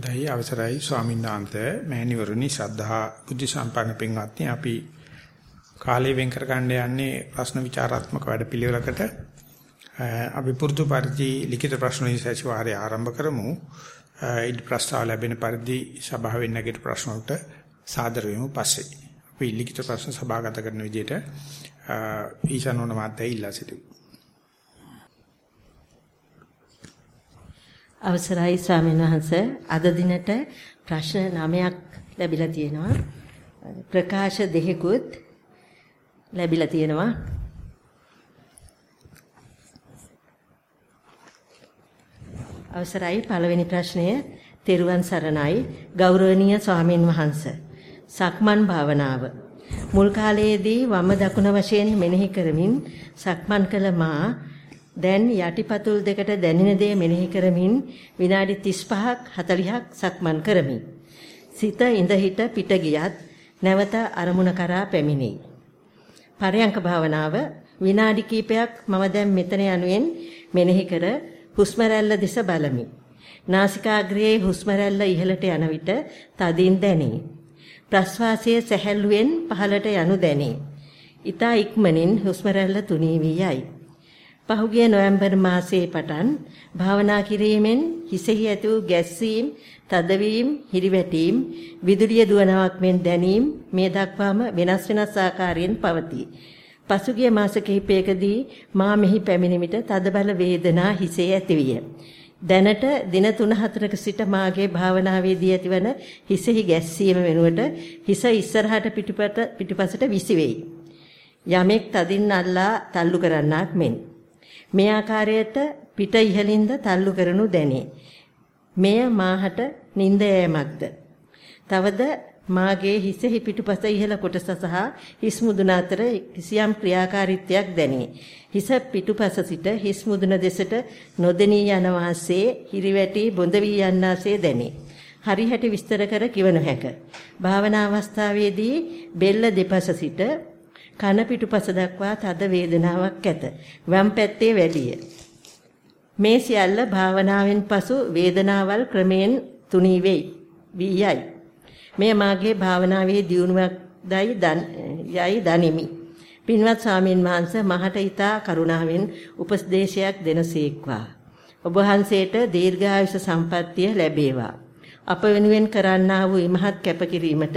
දැයි අවසරයි ස්වාමීන් වහන්සේ. මෑණිවරුනි ශ්‍රද්ධා බුද්ධ සම්පන්න පින්වත්නි අපි කාලය වෙන් කර ගන්න යන්නේ ප්‍රශ්න විචාරාත්මක වැඩපිළිවෙලකට. අපි පුරුදු පරිදි ලිඛිත ප්‍රශ්න විශේෂවාරය ආරම්භ කරමු. ඉදි ප්‍රස්තාව ලැබෙන පරිදි සභාවෙන් නැගිට ප්‍රශ්න වලට සාදර වෙමු පස්සේ. අපි ලිඛිත ප්‍රශ්න සභාගත කරන විදිහට ඊශානෝන මාත්‍යය ඉල්ලා සිටිමු. අවසරයි ස්වාමීන් වහන්ස. අද දිනට ප්‍රශ්න 9ක් ලැබිලා තියෙනවා. ප්‍රකාශ දෙකකුත් ලැබිලා තියෙනවා. අවසරයි පළවෙනි ප්‍රශ්නය. තෙරුවන් සරණයි. ගෞරවනීය ස්වාමින් වහන්ස. සක්මන් භාවනාව. මුල් කාලයේදී වම දකුණ වශයෙන් මෙනෙහි කරමින් සක්මන් කළ මා දැන් යටිපතුල් දෙකට දැනෙන දේ මෙනෙහි කරමින් විනාඩි 35ක් 40ක් සක්මන් කරමි. සිත ඉඳ හිට පිට ගියත් නැවත අරමුණ කරා පැමිණෙයි. පරයන්ක භාවනාව විනාඩි කිහිපයක් මම දැන් මෙතන යනුවෙන් මෙනෙහි කර හුස්ම රැල්ල දෙස බලමි. නාසිකාග්‍රයේ හුස්ම රැල්ල ඉහළට යන විට තදින් දැනේ. ප්‍රශ්වාසයේ සැහැල්ලුවෙන් පහළට යනු දැනේ. ඊතා ඉක්මනින් හුස්ම රැල්ල තුනී වී යයි. පහුගිය නොවැම්බර් මාසයේ පටන් භාවනා කිරීමෙන් හිසෙහි ඇති වූ ගැස්සීම්, තදවීම, හිරිවැටීම්, විදුලිය දුවනාවක් මෙන් දැනීම මේ දක්වාම වෙනස් වෙනස් ආකාරයෙන් පවතී. පසුගිය මාස කිහිපයකදී මා මෙහි පැමිණි විට තදබල වේදනා හිසේ ඇතිවිය. දැනට දින 3-4ක සිට මාගේ භාවනාවේදී ඇතිවන හිසෙහි ගැස්සීම වෙනුවට හිස ඉස්සරහට පිටුපට පිටුපසට විසිවෙයි. යමෙක් තදින් අල්ලා තල්ලු කරන්නක් මෙන්. මේ ආකාරයට පිට ඉහළින්ද තල්ලු කරනු දැනේ. මෙය මාහට නිନ୍ଦ යෑමක්ද. තවද මාගේ හිසෙහි පිටුපස ඉහළ කොටස සහ හිස් මුදුන අතර කිසියම් ක්‍රියාකාරීත්වයක් දැනේ. හිස පිටුපස සිට හිස් මුදුන දෙසට නොදෙනී යන වාසේ හිරිවැටි බොඳ වී යන්නාසේ දැනේ. හරිහැටි විස්තර කර කිව නොහැක. භාවනා අවස්ථාවේදී බෙල්ල දෙපස සිට කන පිටුපස දක්වා තද වේදනාවක් ඇත. වම් පැත්තේ වැඩිය. මේ සියල්ල භාවනාවෙන් පසු වේදනාවල් ක්‍රමයෙන් තුනී වෙයි. වී යයි. මේ මාගේ භාවනාවේ දියුණුවක් දයි යයි දනිමි. පින්වත් ස්වාමින් වහන්සේ මහට ඊතා කරුණාවෙන් උපදේශයක් දෙනසේක්වා. ඔබ වහන්සේට දීර්ඝායුෂ සම්පන්නිය ලැබේවා. අප වෙනුවෙන් කරන්නා වූ ඉමහත් කැපකිරීමට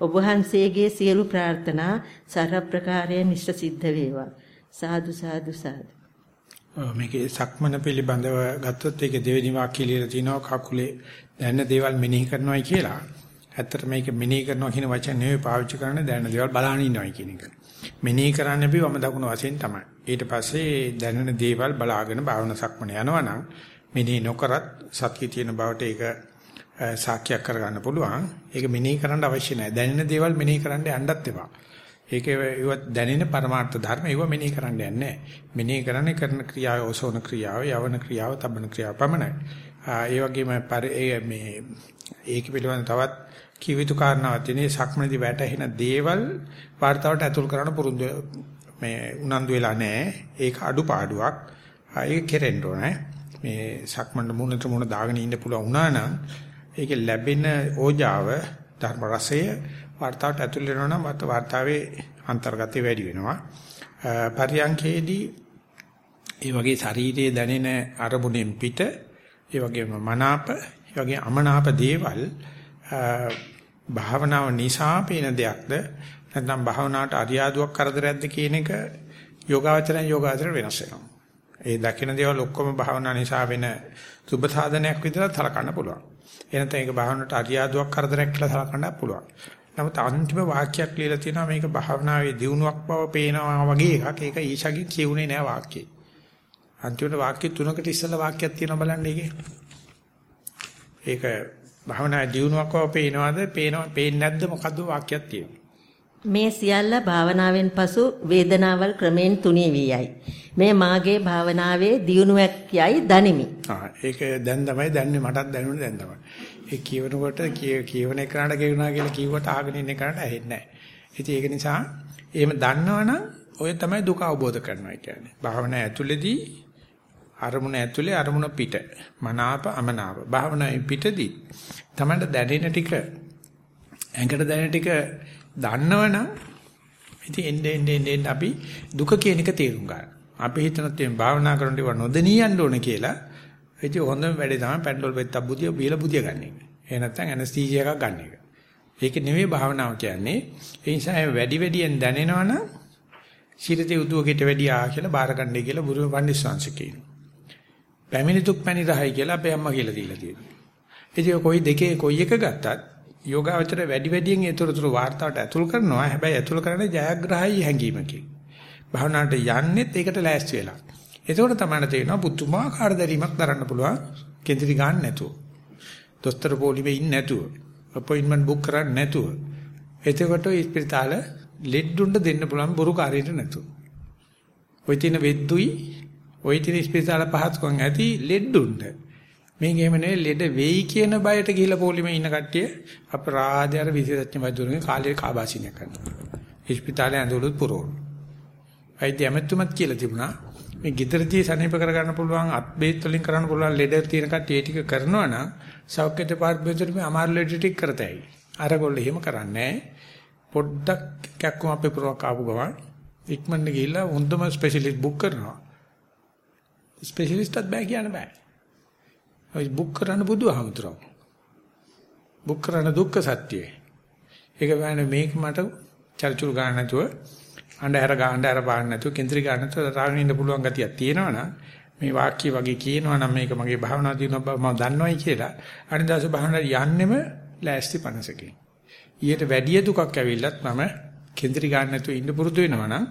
ඔබ වහන්සේගේ සියලු ප්‍රාර්ථනා සර්ව ප්‍රකාරයෙන් ඉෂ්ට සිද්ධ වේවා. සාදු සාදු සාදු. මේකේ සක්මන පිළිබඳව ගත්තොත් ඒක දෙවෙනි වාක්‍යය ලියලා තිනවා කකුලේ දැනන දේවල් මෙනෙහි කරනවායි කියලා. ඇත්තට මේක මෙනෙහි කරනවා කියන වචනේ නෙවෙයි පාවිච්චි කරන්නේ දැනන දේවල් බලහන් ඉන්නවායි කියන එක. මෙනෙහි කරන්නේ අපි වම දකුණු වශයෙන් තමයි. ඊට පස්සේ දැනන දේවල් බලාගෙන භාවන සක්මන යනවනම් මෙනෙහි නොකරත් සත්‍ය තියෙන බවට ඒක සාක්ෂියක් කරගන්න පුළුවන්. ඒක මෙනෙහි කරන්න අවශ්‍ය නැහැ. දැනෙන දේවල් මෙනෙහි කරන්න යන්නත් එපා. ඒක ඒවත් දැනෙන පරමාර්ථ ධර්ම ඒව මෙනෙහි කරන්න යන්නේ නැහැ. මෙනෙහි කරන්නේ කරන ක්‍රියාව ඔසෝන ක්‍රියාව, යවන ක්‍රියාව, තබන ක්‍රියාව පමණයි. ඒ වගේම මේ ඒක පිළිබඳව තවත් කිව යුතු කාරණාවක් තියෙනේ සක්මනේදී වැටෙන දේවල් වார்த்தාවට ඇතුල් කරන පුරුදු මේ උනන්දු වෙලා නැහැ. ඒක අඩුපාඩුවක්. ඒක කෙරෙන්න ඕනේ. මේ සක්මන මුණට මුණ දාගෙන ඉන්න පුළුවන් වුණා නම් ඒකේ ලැබෙන ඕජාව ධර්ම රසය වර්තාවට ඇතුල් වෙනවා නම් වර්තාවේ අන්තර්ගතය වැඩි වෙනවා. පරියංකේදී ඒ වගේ ශරීරයේ දැනෙන අරමුණෙන් පිට ඒ වගේම මනාප ඒ වගේ අමනාප දේවල් භාවනාව නිසා පේන දෙයක්ද නැත්නම් භාවනාවට අරියාදුවක් කරදරයක්ද කියන එක යෝගාවචරයෙන් යෝගාවචරයට වෙනස් වෙනවා. ඒ දකින්න දේවල් ඔක්කොම භාවනාව නිසා වෙන සුබ සාධනයක් විතරක් තලකන්න පුළුවන්. එනත ඒක භාවනාවට අරියාදුවක් කරදරයක් කියලා සලකන්න පුළුවන්. නමුත් අන්තිම වාක්‍යයක් ලියලා තියෙනවා මේක භාවනාවේ දියුණුවක් බව පේනවා වගේ එකක්. ඒක ඊශාගේ කියුනේ නෑ වාක්‍යය. අන්තිමට වාක්‍ය තුනකට ඉස්සෙල්ලා වාක්‍යයක් තියෙනවා බලන්න ඒකේ. ඒක භාවනාවේ දියුණුවක් බව පේනවද? පේනව පේන්නේ නැද්ද මොකද්ද වාක්‍යයක් තියෙන්නේ? මේ සියල්ල භාවනාවෙන් පසු වේදනාවල් ක්‍රමෙන් තුනී වී යයි. මේ මාගේ භාවනාවේ දියුණුවක් යයි දනිමි. ආ ඒක දැන් තමයි දැනන්නේ මටත් දැනුනේ දැන් තමයි. ඒ කියවනකොට කියවන එකනට කියුණා කියලා කිව්වට ආගෙන ඉන්න එකනට ඇහෙන්නේ නැහැ. ඉතින් ඒක නිසා එහෙම දන්නවනම් ඔය තමයි දුක අවබෝධ කරනවා කියන්නේ. භාවනා ඇතුළේදී අරමුණ ඇතුලේ අරමුණ පිට. මනාප අමනාප. භාවනාවේ පිටදී තමන්ට දැනෙන ටික ඇඟට දැනෙන ටික දන්නවනම් ඉතින් එන්නේ එන්නේ එන්නේ අපි දුක කියන එක තේරුම් ගන්න. අපි හිතනත් මේ භාවනා කරනකොට ඒවා නොදෙනී යන්න ඕනේ කියලා. ඉතින් හොඳම වැඩේ තමයි පැන්ඩෝල් පෙත්තක් බුදිය බීලා බුදිය ගන්න එක. එහෙ නැත්නම් ඇනස්තීසියා එකක් ගන්න එක. ඒක නෙවෙයි භාවනාව කියන්නේ. ඒ නිසා වැඩි වැඩියෙන් දැනෙනවනම් ශිරතේ උදුවකට වැඩියා කියලා බාරගන්නයි කියලා බුදුම පඬිස්සංශ කියනවා. පැමිණි දුක් පැණි රහයි කියලා අපේ අම්මා කියලා දීලා තියෙනවා. ඉතින් කොයි දෙකේ කොයි එක ගත්තත් යෝගාවචර වැඩි වැඩියෙන් ඒතරතුරු වார்த்தාවට ඇතුල් කරනවා. හැබැයි ඇතුල් කරන්නේ ජයග්‍රහයි හැඟීමකින්. භවනාට යන්නෙත් ඒකට ලෑස්ති වෙලා. එතකොට තමයි තේරෙනවා පුතුමාකාර දැරීමක් දරන්න පුළුවන් කේන්ද්‍රි ගන්න නැතුව. දොස්තර පොලිමේ ඉන්නේ නැතුව. අපොයින්ට්මන්ට් බුක් කරන්නේ නැතුව. එතකොට ඉස්පිරිතාල ලෙඩ්ඩුන්ට දෙන්න පුළුවන් බොරු කාරියට නැතුව. ওই තින වෙද්දුයි ওই තින ඉස්පිරිතාල පහත්කම් ඇති ලෙඩ්ඩුන්ට. මේක එහෙම නෙවෙයි ලෙඩ වෙයි කියන බයට ගිහිලා පොලිමේ ඉන්න කට්ටිය අපරාධය අර විශේෂඥ වෛද්‍යවරුන්ගේ කාලේ කාබාසිනිය කරනවා. ඉස්පිරිතාලේ ඇඳවලුත් පුරවන. වෛද්‍ය ඇමතුමත් කියලා තිබුණා මේ gidරදී සනීප කරගන්න පුළුවන් අත්බේත් වලින් කරන්න පුළුවන් ලෙඩ තියෙන කට්ටිය ඒ ටික කරනවා නම් සෞඛ්‍ය දෙපාර්තමේන්තුවේ මේ අමාරු ලෙඩ ටික කරතයි. අරගොල්ලෝ එහෙම කරන්නේ පොඩ්ඩක් කැක්කම අපේ පුරවක් ආපු ගමන් ඉක්මනට ගිහිල්ලා හොඳම ස්පෙෂලිස්ට් බුක් කරනවා. ස්පෙෂලිස්ට්ත් බෑ කියන්න බෑ. ඔය බුක් කරන්න බුදුහමතුරෝ. බුක් කරන්න දුක්ඛ සත්‍යය. ඒක වැන්නේ මේක මට චර්චුල් ගන්න නැතුව අnder ගන්න අර පාන්න නැතුව කේන්ද්‍රී ගන්න නැතුව තරහින් ඉන්න පුළුවන් ගතියක් තියෙනවනම් මේ වාක්‍ය වගේ කියනවා නම් මේක මගේ භාවනා දිනන බව මම දන්නවයි කියලා අනිදාස භාවනාවට යන්නෙම ලෑස්ති 50කින්. ඊට වැඩි දුකක් ඇවිල්ලත් මම කේන්ද්‍රී ගන්න නැතුව ඉන්න පුරුදු වෙනවා නම්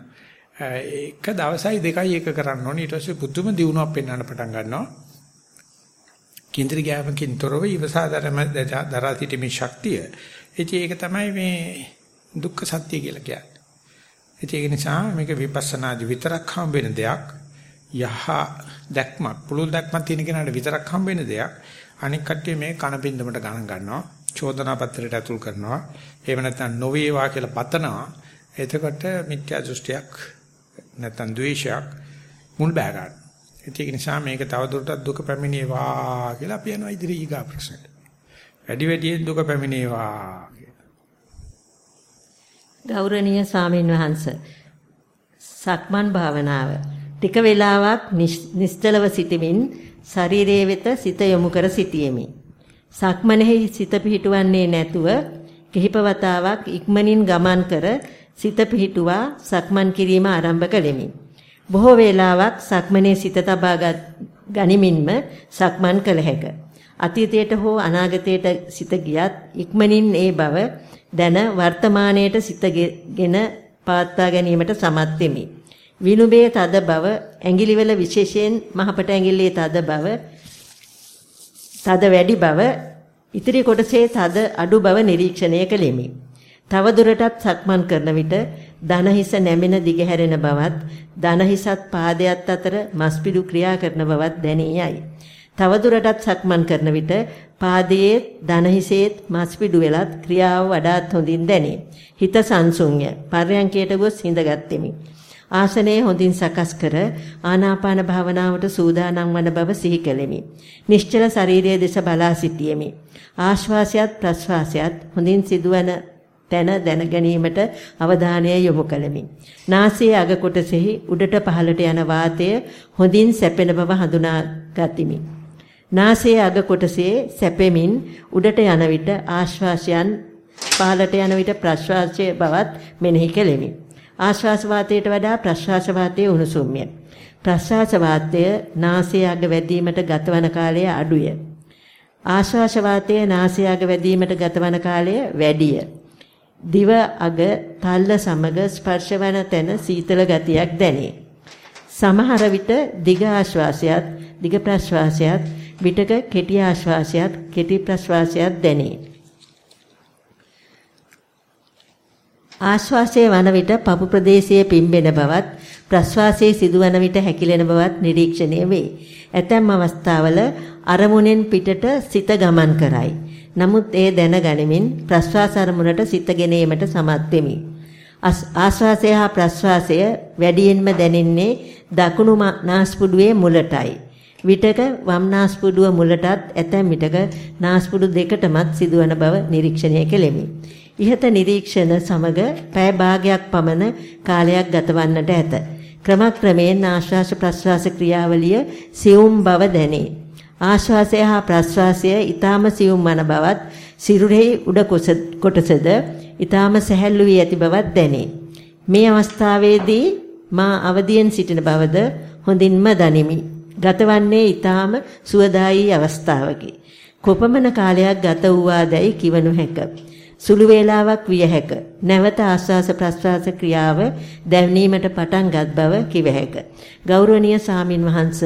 එක දවසයි දෙකයි එක කරන්න ඕනේ ඊට පස්සේ පුදුම දියුණුවක් පෙන්වන්න පටන් ගන්නවා. කේන්ද්‍රී ගෑමකින් තොරව ඉවසාදරම දරා සිටීමේ ශක්තිය. ඉතින් ඒක තමයි මේ දුක්ඛ සත්‍ය කියලා කියන්නේ. ඒක නිසා මේක විපස්සනාදි විතරක් හම්බ වෙන දෙයක්. යහ දැක්මක් පුළුල් දැක්මක් තියෙන කෙනාට විතරක් හම්බ වෙන දෙයක්. අනික් කට්ටිය මේ කන බින්දමට ගණන් ගන්නවා. චෝදනා පත්‍රයට ඇතුල් කරනවා. එහෙම නැත්නම් නොවේවා කියලා පතනවා. එතකොට මිත්‍යා දෘෂ්ටියක් නැත්නම් ද්වේෂයක් මුල් බෑ ගන්න. ඒක නිසා මේක තවදුරටත් දුක පැමිණේවා කියලා අපි යනවා ඉදිරි ඊගා ප්‍රශ්නට. වැඩි වැඩියෙන් දුක පැමිණේවා ගෞරවනීය ස්වාමීන් වහන්ස සක්මන් භාවනාව ටික වේලාවක් නිශ්චලව සිටමින් ශරීරයේ වෙත සිත යොමු කර සිටියෙමි. සක්මනෙහි සිත පිහිටුවන්නේ නැතුව කිහිප වතාවක් ඉක්මනින් ගමන් කර සිත පිහිටුවා සක්මන් කිරීම ආරම්භ කළෙමි. බොහෝ වේලාවක් සක්මනේ සිත තබා ගනිමින්ම සක්මන් කළ හැක. අතීතයට හෝ අනාගතයට සිත ගියත් ඉක්මනින් ඒ බව දැන වර්තමානයේට සිතගෙන පවත්වා ගැනීමට සමත් වෙමි. විනුබේ තද බව, ඇඟිලිවල විශේෂයෙන් මහපට ඇඟිල්ලේ තද බව, තද වැඩි බව, ඉතිරි කොටසේ තද අඩු බව නිරීක්ෂණය කළෙමි. තව දුරටත් සක්මන් කරන විට දන හිස නැමෙන දිග හැරෙන බවත්, දන හිසත් පාදයට අතර මස්පිඩු ක්‍රියා කරන බවත් දැනේ යයි. තවදුරටත් සක්මන් කරන විට පාදයේ දනහිසේත් මස්පිඩු වෙලත් ක්‍රියාව වඩාත් හොඳින් දැනේ. හිත සංසුන්ය. පර්යංකයට ගොස් හිඳගත්ෙමි. ආසනයේ හොඳින් සකස් කර ආනාපාන භාවනාවට සූදානම් වන බව සිහි කෙලෙමි. නිශ්චල ශරීරයේ දෙස බලා සිටියෙමි. ආශ්වාසයත් ප්‍රශ්වාසයත් හොඳින් සිදුවන තැන දැන ගැනීමට අවධානය යොමු කළෙමි. නාසයේ අග කොටසෙහි උඩට පහළට යන වාතය හොඳින් සැපෙන බව හඳුනා ගතිමි. නාසයේ අග කොටසේ සැපෙමින් උඩට යන විට ආශ්වාසයන් පහළට යන විට ප්‍රශ්වාසයේ බවත් මෙනෙහි කෙලෙමි. ආශ්වාස වාතයට වඩා ප්‍රශ්වාස වාතයේ උණුසුම්ය. ප්‍රශ්වාස වාතය නාසයේ අග වැදීමට ගතවන කාලය අඩුය. ආශ්වාස වාතයේ නාසයේ අග වැදීමට ගතවන කාලය වැඩිය. දිව අග තල්ල සමග ස්පර්ශවන තැන සීතල ගතියක් දැනේ. සමහර විට දිග ආශ්වාසයත් දිග ප්‍රශ්වාසයත් විටක කෙටි ආශ්වාසයත් කෙටි ප්‍රශ්වාසයත් දැනේ. ආශ්වාසයේ වන විට පපු ප්‍රදේශයේ පිම්බෙන බවත් ප්‍රශ්වාසයේ සිදුවන විට හැකිලෙන බවත් නිරීක්ෂණය වේ. ඇතැම් අවස්ථාවල අරමුණෙන් පිටට සිත ගමන් කරයි. නමුත් ඒ දැනගනිමින් ප්‍රශ්වාස අරමුණට සිත ගෙනීමට සමත් වෙමි. ආශ්වාසය හා ප්‍රශ්වාසය වැඩියෙන්ම දැනෙන්නේ දකුණු නාස්පුඩුවේ මුලටයි. විටක වම් නාස්පුඩුව මුලටත් ඇතැම් විටක නාස්පුඩු දෙකටමත් සිදුවන බව නිරීක්ෂණය කෙලෙමි. ඉහත නිරීක්ෂණ සමග පැය භාගයක් පමණ කාලයක් ගතවන්නට ඇත. ක්‍රමක්‍රමයෙන් ආශ්වාස ප්‍රශ්වාස ක්‍රියාවලිය සියුම් බව දැනේ. ආශ්වාසය හා ප්‍රශ්වාසය ඊටාම සියුම් වන බවත් සිරුරෙහි උඩ කොටසද ඊටාම සැහැල්ලු වී ඇති බවත් දැනේ. මේ අවස්ථාවේදී මා අවදියෙන් සිටින බවද හොඳින්ම දනිමි. ගතවන්නේ ඊටාම සුවදායී අවස්ථාවකි. කොපමණ කාලයක් ගත වූවාදැයි කිව නොහැක. සුළු වේලාවක් විය හැක. නැවත ආස්වාස ප්‍රස්වාස ක්‍රියාව දැනීමට පටන් ගත් බව කිව හැක. ගෞරවනීය සාමින් වහන්ස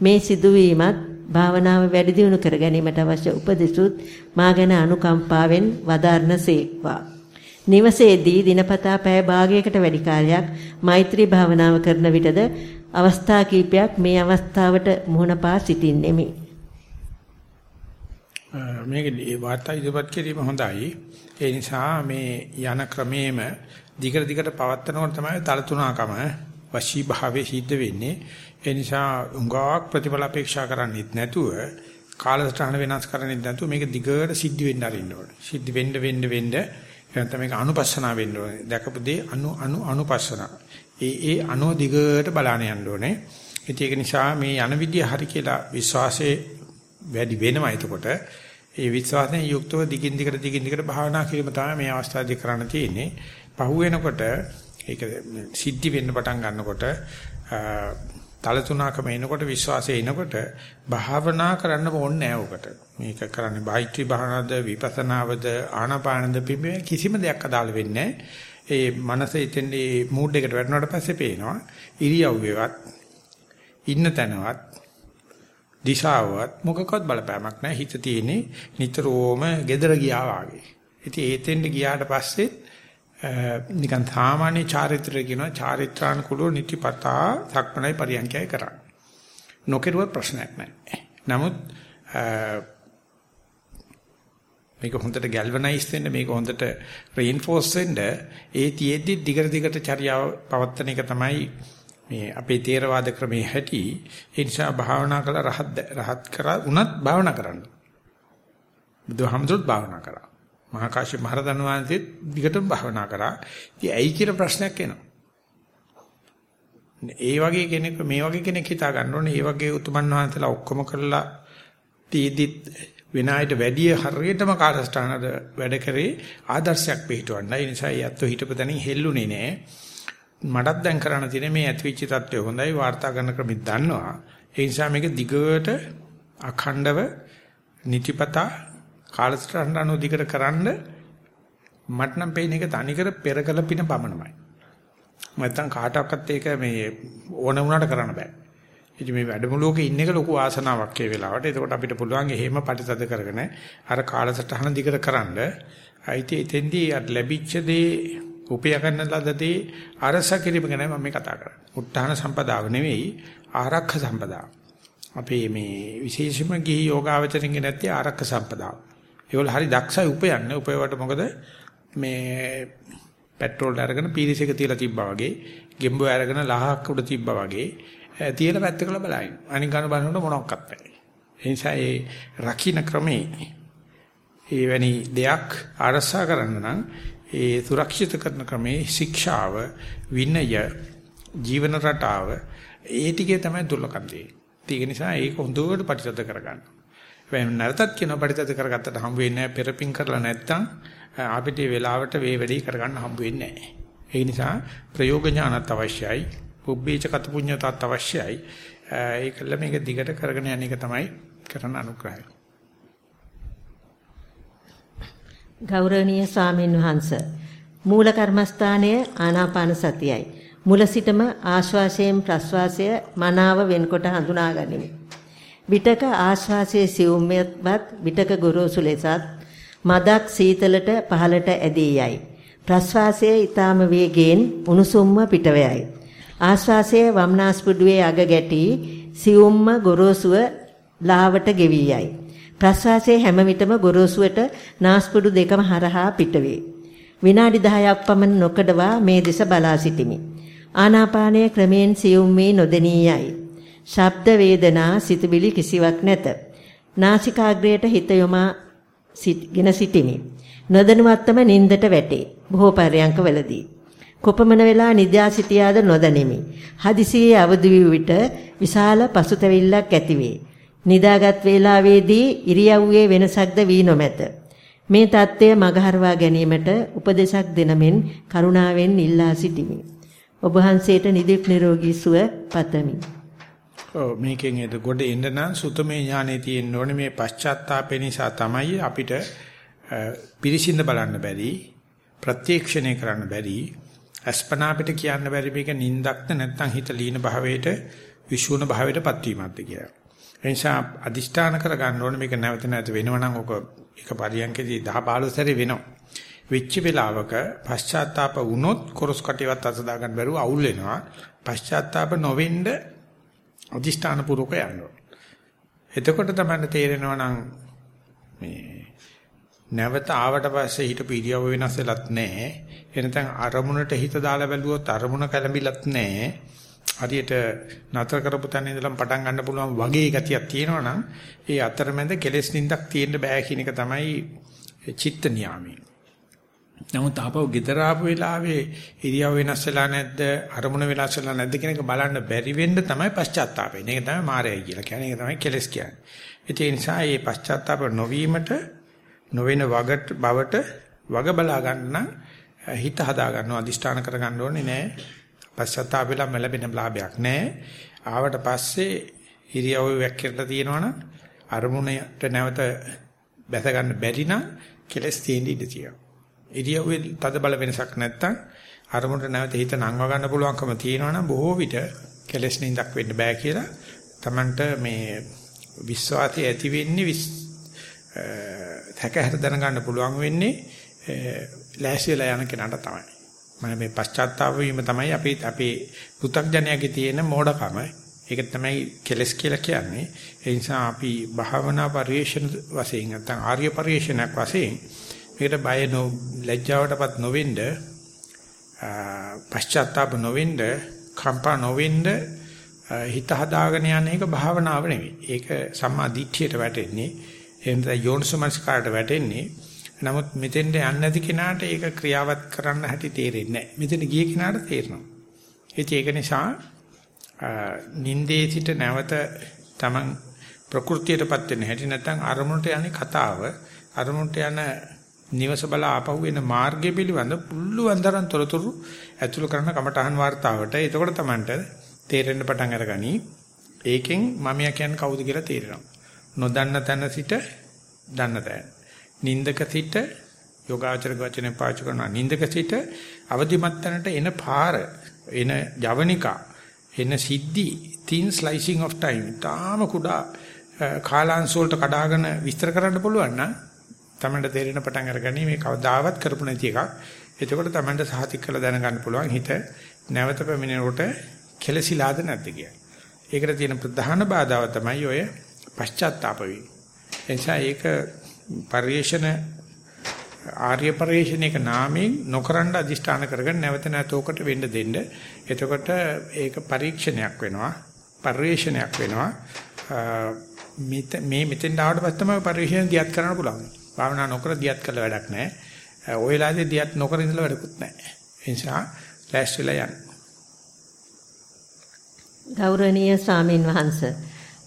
මේ සිදුවීමත් භාවනාව වැඩි දියුණු කර ගැනීමට අවශ්‍ය උපදෙසුත් මා ගැන අනුකම්පාවෙන් වදාරනසේක්වා. නිවසේදී දිනපතා පැය භාගයකට වැඩි කාලයක් මෛත්‍රී භාවනාව කරන විටද අවස්ථා කීපයක් මේ අවස්ථාවට මුහුණ පා සිටින්නෙමි. මේක වාර්තා ඉදපත් කිරීම හොඳයි. ඒ නිසා මේ යන ක්‍රමේම දිගට දිගට පවත්නකොට තමයි තලතුණකම වශී භාවයේ සිද්ධ වෙන්නේ. ඒ නිසා උංගාවක් ප්‍රතිඵල අපේක්ෂා කරන්නේත් නැතුව කාලසටහන වෙනස් කරන්නේත් නැතුව මේක දිගට සිද්ධ වෙන්න අරින්න ඕනේ. සිද්ධ වෙන්න වෙන්න වෙන්න නැත්නම් මේක අනුපස්සනා වෙන්න ඕනේ. දැකපු දේ අනු අනු අනුපස්සනා. ඒ ඒ අනෝ දිගට බලාන යන්න ඕනේ. ඒක නිසා මේ යන විදිය හරි කියලා විශ්වාසයේ වැඩි වෙනවා එතකොට. ඒ විශ්වාසයෙන් යුක්තව දිගින් දිගට දිගින් දිගට භාවනා කිරීම තමයි මේ අවස්ථාවේදී කරන්න තියෙන්නේ. පහු වෙනකොට ඒක සිද්ධි වෙන්න පටන් ගන්නකොට තල තුනකම එනකොට විශ්වාසය එනකොට භාවනා කරන්න ඕනේ නැහැ උකට. මේක කරන්නේ බාහිත්‍රි භාවනාවද විපස්සනාවද ආනාපානද පිම්බේ කිසිම දෙයක් අදාළ වෙන්නේ නැහැ. ඒ මනස එතෙන්දී මූඩ් එකට වැටුණාට පස්සේ පේනවා ඉරියව්වේවත් ඉන්න තැනවත් දිශාවත් මොකක්වත් බලපෑමක් නැහැ හිත තියෙන්නේ නිතරම gedara ගියා වාගේ. ඉතින් ඒතෙන්ද ගියාට පස්සේ නිකන් සාමාන්‍ය චාරිත්‍රය කියනවා චාරිත්‍රානුකූලව නිතිපතා සක්මනයි පරියන්කයයි කරන්නේ. නොකිරුවත් ප්‍රශ්නයක් නැහැ. නමුත් මේක හොඳට ගැල්වනයිස් වෙන්න මේක හොඳට රීන්ෆෝස් වෙන්න ඒ තියෙද්දි දිගට දිගට චර්යාව පවත්තන එක තමයි මේ අපේ තේරවාද ක්‍රමයේ හැටි ඒ නිසා භාවනා කළ රහත් රහත් කරා උනත් භාවනා කරන්න බුදුහමදුත් භාවනා කරා මහා කාශ්‍යප මහ රහතන් වහන්සේත් දිගටම භාවනා කරා ඉතින් ඇයි කියලා ප්‍රශ්නයක් එනවා ඒ වගේ කෙනෙක් මේ වගේ කෙනෙක් හිතා ගන්න ඕනේ. ඒ වගේ උතුමන් වහන්සේලා ඔක්කොම කරලා තීදිත් වෙන අයට වැඩිය හරියටම කාලස්ථානද වැඩ කරේ ආදර්ශයක් පිටවන්න. ඒ නිසා යැත්තෝ හිටපු තැනින් හෙල්ලුනේ නෑ. මටත් දැන් කරන්න තියෙන්නේ මේ ඇතිවිච්ච தත්ත්වය හොඳයි වාර්තා කරන ක්‍රමෙත් දන්නවා. ඒ නිසා මේක දිගට අඛණ්ඩව නිතිපතා කාලස්ථාන අනුව දිගට කරන්න මට නම් පේන එක තනිකර පෙරකල පින පමණමයි. නැත්තම් කාටවත් ඒක මේ ඕන වුණාට කරන්න බෑ. ඉතින් මේ වැඩමුළුවක ඉන්න එක ලොකු ආසනාවක් ඒ වෙලාවට. එතකොට අපිට පුළුවන් එහෙම පරිතද කරගෙන අර කාලසටහන දිගට කරන්න. අයිති එතෙන්දී අර ලැබිච්ච දේ උපය ගන්න ලද දේ අරස කිරීම ගැන මම කතා කරන්නේ. උත්හාන සම්පදාව නෙවෙයි ආරක්ෂ සම්පදාව. අපේ මේ විශේෂම ගිහි යෝගාවචරින්ගේ නැත්තේ ආරක්ෂ සම්පදාව. ඒවල හරි දක්ෂයි උපයන්නේ. උපයවට මොකද මේ පෙට්‍රෝල් අරගෙන පීරිස් එක තියලා තිබ්බා වගේ, ගෙම්බෝ අරගෙන ලහක් උඩ තිබ්බා වගේ තියෙන පැත්තකල බලائیں۔ අනික ගන්න බලනකොට මොනක්වත් නැහැ. ඒ නිසා ඒ රකින්න ක්‍රමේ එවැනි දෙයක් අරසා කරන්න නම් ඒ සුරක්ෂිත කරන ක්‍රමේ ශික්ෂාව විනය ජීවන රටාව ඒ ටිකේ තමයි දුර්ලභකම් තියෙන්නේ. ඒක නිසා ඒක හොඳට ප්‍රතිසද්ධ කරගන්න. වෙන නැවතත් කියන ප්‍රතිසද කරගත්තට හම් වෙන්නේ නැහැ පෙරපින් කරලා නැත්තම් අපිට මේ වෙලාවට වේ වැඩි කරගන්න හම්බ වෙන්නේ නැහැ. ඒ නිසා ප්‍රයෝග ඥානත් අවශ්‍යයි. පුබ්බේච කත පුඤ්ඤතත් අවශ්‍යයි. ඒකල මේක දිගට කරගෙන යන එක තමයි කරන අනුග්‍රහය. ගෞරවනීය ස්වාමීන් වහන්ස මූල කර්මස්ථානය ආනාපාන සතියයි. මුල සිටම ආශ්වාසයෙන් ප්‍රශ්වාසය මනාව වෙන්කොට හඳුනා ගනිමි. විටක ආශ්වාසයේ සියුම්වත් විටක ගොරෝසු ලෙසත් මදක් සීතලට පහළට ඇදී යයි. ප්‍රශ්වාසයේ ඊටාම වේගයෙන් උණුසුම්ම පිටවයයි. ආශ්වාසයේ වම්නාස්පුඩුවේ අග ගැටි සියුම්ම ගොරෝසුව ලාවට ගෙවි යයි. ප්‍රශ්වාසයේ හැම විටම ගොරෝසුවට නාස්පුඩු දෙකම හරහා පිටවේ. විනාඩි 10ක් පමණ නොකඩවා මේ දෙස බලා සිටිමි. ආනාපානයේ ක්‍රමයෙන් සියුම් වී නොදෙනී යයි. ශබ්ද වේදනා සිතුවිලි කිසිවක් නැත. නාසිකාග්‍රයට හිත යොමා ගෙන සිටිමි. නොදැනුවත්වම නින්දට වැටේ. බොහෝ පරයන්කවලදී. කොපමණ වෙලා නිදා සිටියාද නොදැනෙමි. හදිසියේ අවදි වූ විට විශාල පසුතැවිල්ලක් ඇතිවේ. නිදාගත් වේලාවේදී ඉරියව්වේ වෙනසක්ද වී නොමැත. මේ தත්ත්වය මගහරවා ගැනීමට උපදේශක් දෙනමෙන් කරුණාවෙන් ඉල්ලා සිටිමි. ඔබ වහන්සේට නිදුක් නිරෝගී සුව පතමි. ඔව් මේකෙන් එද ගොඩ එන්න නම් සුතමේ ඥානෙ තියෙන්න ඕනේ මේ පශ්චාත්තාපේ නිසා තමයි අපිට පිරිසිඳ බලන්න බැරි ප්‍රත්‍යක්ෂණය කරන්න බැරි අස්පනා අපිට කියන්න බැරි මේක නින්දක්ද නැත්නම් හිත ලීන භාවයට විෂුණ භාවයටපත් වීමක්ද කියලා. ඒ නිසා අදිෂ්ඨාන කර ගන්න ඕනේ මේක නැවත නැවත වෙනවනම් ඔක එක පරියන්කේදී 10 15 සැරේ වෙනවා. වෙච්ච වෙලාවක පශ්චාත්තාප වුණොත් කොරස් කටියවත් අත දා ගන්න බැරුව අවුල් වෙනවා. පශ්චාත්තාප නොවෙන්න අදිෂ්ඨාන පූර්වක යනවා. එතකොට තමයි තේරෙනවා නම් මේ නැවත ආවට පස්සේ හිත පිළියව වෙනස් වෙලත් නැහැ. එනතන් අරමුණට හිත දාලා බැලුවොත් අරමුණ කැළඹිලත් නැහැ. හරියට නතර කරපු තැන ඉඳලා පටන් ගන්න පුළුවන් වගේ ගතියක් තියෙනවා නම් ඒ අතරමැද කෙලෙස් නින්දක් තියෙන්න බෑ කියන එක තමයි චිත්ත නියාමය. නමුත් ආපහු ගෙදර ආපු වෙලාවේ ඉරියව් වෙනස් වෙලා නැද්ද අරමුණ වෙනස් වෙලා නැද්ද කියන එක බලන්න බැරි වෙන්න තමයි පශ්චාත්තාපය. මේක තමයි මායයි කියලා කියන්නේ. ඒක තමයි කෙලස් කියන්නේ. ඒ නිසා මේ පශ්චාත්තාප නොවීමට නොවන වගට බවට වග බලා ගන්න හිත හදා ගන්නවා අදිෂ්ඨාන කර ගන්න ඕනේ නෑ. පශ්චාත්තාපෙලා ලැබෙන ලාභයක් නෑ. ආවට පස්සේ ඉරියව් වැක්කිරලා තියෙනවනම් අරමුණට නැවත බැස ගන්න බැරි නම් කෙලස් තියෙන්න ඉඩ තියෙනවා. ඉරියව්වේ තද බල වෙනසක් නැත්තම් අරමුණට නැවත හිත නංව ගන්න පුළුවන්කම තියෙනවනම් බොහෝ විට කෙලස් නින්දක් වෙන්න බෑ කියලා Tamanට මේ විශ්වාසය ඇති වෙන්නේ තැකහැර දැනගන්න පුළුවන් වෙන්නේ ලෑස්ති වෙලා යන කෙනාට තමයි. මම මේ පශ්චාත්තාප වීම තමයි අපි අපේ පෘථග්ජනයාගේ තියෙන මෝඩකම. ඒක තමයි කෙලස් කියලා කියන්නේ. ඒ නිසා අපි භාවනා පරිශ්‍රණ වශයෙන් නැත්නම් ආර්ය පරිශ්‍රණයක් වශයෙන් මේකට බය නො ලැජ්ජාවටපත් නොවෙන්න පශ්චාත්තාප නොවෙන්න කම්පා නොවෙන්න හිත හදාගෙන යන එක භාවනාව නෙවෙයි. ඒක සම්මා දිට්ඨියට වැටෙන්නේ. එහෙම නැත්නම් යෝනිසමස්කාරට වැටෙන්නේ. නමුත් මෙතෙන්ට යන්නේ නැති කෙනාට ඒක ක්‍රියාවත් කරන්න හැටි තේරෙන්නේ නැහැ. මෙතන ගිය කෙනාට තේරෙනවා. ඒක නිසා නින්දේ සිට නැවත Taman ප්‍රകൃතියටපත් වෙන හැටි නැත්නම් අරමුණට යන්නේ කතාව අරමුණට යන නිවස බලා ආපහු එන මාර්ගය පිළිබඳ පුළුවන් තරම් තොරතුරු ඇතුළු කරන කමටහන් වார்த்தාවට එතකොට තමන්ට තේරෙන්න පටන් අරගනි. ඒකෙන් මමියා කියන්නේ කවුද කියලා තේරෙනවා. නොදන්න තැන සිට දන්න තැන. නින්දක සිට යෝගාචර වචනේ පාවිච්චි කරන නින්දක සිට අවදිමත් තැනට එන පාර එන ජවනිකා එන සිද්ධි thin slicing of time තාම කුඩා කාලාංශ වලට කඩාගෙන විස්තර කරන්න පුළුවන් නම් තමන්ට තේරෙන පටන් අරගනි මේ කවදාවත් කරපු නැති එකක්. එතකොට තමන්ට සහතික කරලා දැනගන්න පුළුවන් හිත නැවත පැමිණෙනකොට කෙලසිලාද නැද්ද කියලා. ඒකට තියෙන ප්‍රධාන බාධාව තමයි ඔය පශ්චාත්තාප වීම. එනිසා ඒක පරිේශන ආර්ය පරිේශනයක නාමයෙන් නොකරන අදිෂ්ඨාන කරගෙන නැවත නැතෝකට වෙන්න දෙන්න. එතකොට ඒක පරීක්ෂණයක් වෙනවා. පරිේශනයක් වෙනවා. මේ මෙතෙන් ආවට පස්සේ තමයි පරිේශන දියත් කරන්න පුළුවන්. භාවනා නොකර දියත් කළ වැඩක් නැහැ. ওই වෙලාවේ දියත් නොකර ඉඳලා වැඩකුත් නැහැ. ඒ නිසා ලෑස්තිලා යන්න. ගෞරවනීය ස්වාමින් වහන්සේ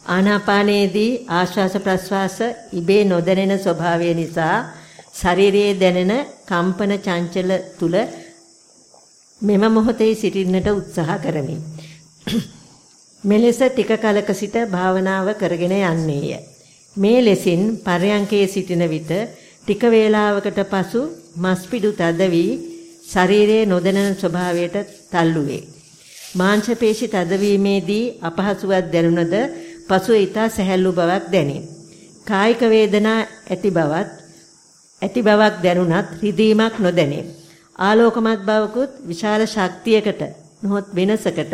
ආනාපානයේදී ආශ්වාස ප්‍රශ්වාස ඉබේ නොදැනෙන ස්වභාවය නිසා ශරීරයේ දැනෙන කම්පන චංචල තුල මෙම මොහොතේ සිටින්නට උත්සාහ කරමි. මෙලෙස ටික කලක සිට භාවනාව කරගෙන යන්නේය. මේ ලෙසින් පරයන්කේ සිටින විට ටික වේලාවකට පසු මස්පිඩු තද වී ශරීරයේ නොදැනෙන ස්වභාවයට තල්ලු වේ. මාංශ පේශි තදවීමේදී අපහසුවක් දැනුණද පසුව ඊතා සැහැල්ලු බවක් දැනේ. කායික වේදනා ඇති බවත් ඇති බවක් දැනුණත් රිදීමක් නොදැනේ. ආලෝකමත් බවකුත් විශාල ශක්තියකට නොහොත් වෙනසකට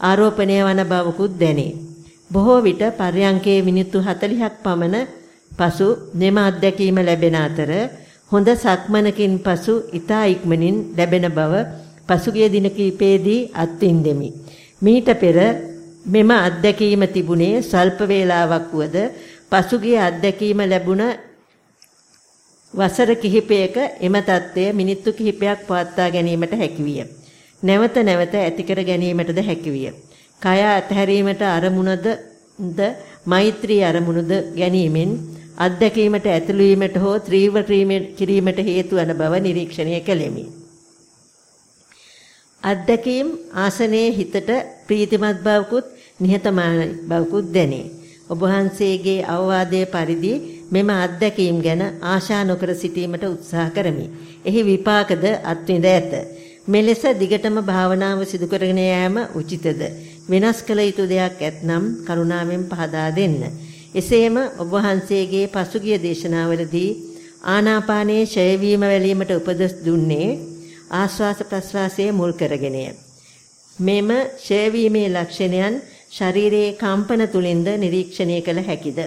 ආරෝපණය වන බවකුත් දැනේ. බොහෝ විට පර්යංකයේ මිනිත්තු 40ක් පමණ පසු මෙම අත්දැකීම ලැබෙන අතර හොඳ සක්මනකින් පසු ඊතා ඉක්මනින් ලැබෙන බව පසුගිය දින කිහිපයේදී අත්විඳෙමි. මීට පෙර මෙම අත්දැකීම තිබුණේ සල්ප වේලාවක් වුවද පසුගිය අත්දැකීම ලැබුණ වසර කිහිපයක එම தත්ත්වය මිනිත්තු කිහිපයක් පවත්වා ගැනීමට හැකියිය. නැවත නැවත ඇති කර ගැනීමටද හැකියිය. කය අතහැරීමට අරමුණද ද මෛත්‍රී අරමුණුද ගැනීමෙන් අත්දැකීමට ඇතුළු වීමට හෝ ත්‍රීව කිරීමට හේතු වන බව නිරීක්ෂණය කළෙමි. අත්දැකීම් ආසනයේ හිතට ප්‍රීතිමත් බවකුත් නිහතමානී බවකුත් දැනේ. ඔබ වහන්සේගේ අවවාදයේ පරිදි මෙම අත්දැකීම් ගැන ආශා නොකර සිටීමට උත්සාහ කරමි. එහි විපාකද අත්විඳ ඇත. මෙලෙස දිගටම භාවනාව සිදු කරගෙන යාම උචිතද? වෙනස් කළ යුතු දෙයක් ඇතනම් කරුණාවෙන් පහදා දෙන්න. එසේම ඔබ වහන්සේගේ පසුගිය දේශනාවලදී ආනාපානයේ ඡය වීම වැළීමට උපදෙස් දුන්නේ ආස්වාස ප්‍රස්වාසයේ මුල් කරගෙනය. මෙම ඡය වීමේ ලක්ෂණයන් ශරීරයේ කම්පන තුලින්ද නිරීක්ෂණය කළ හැකිද?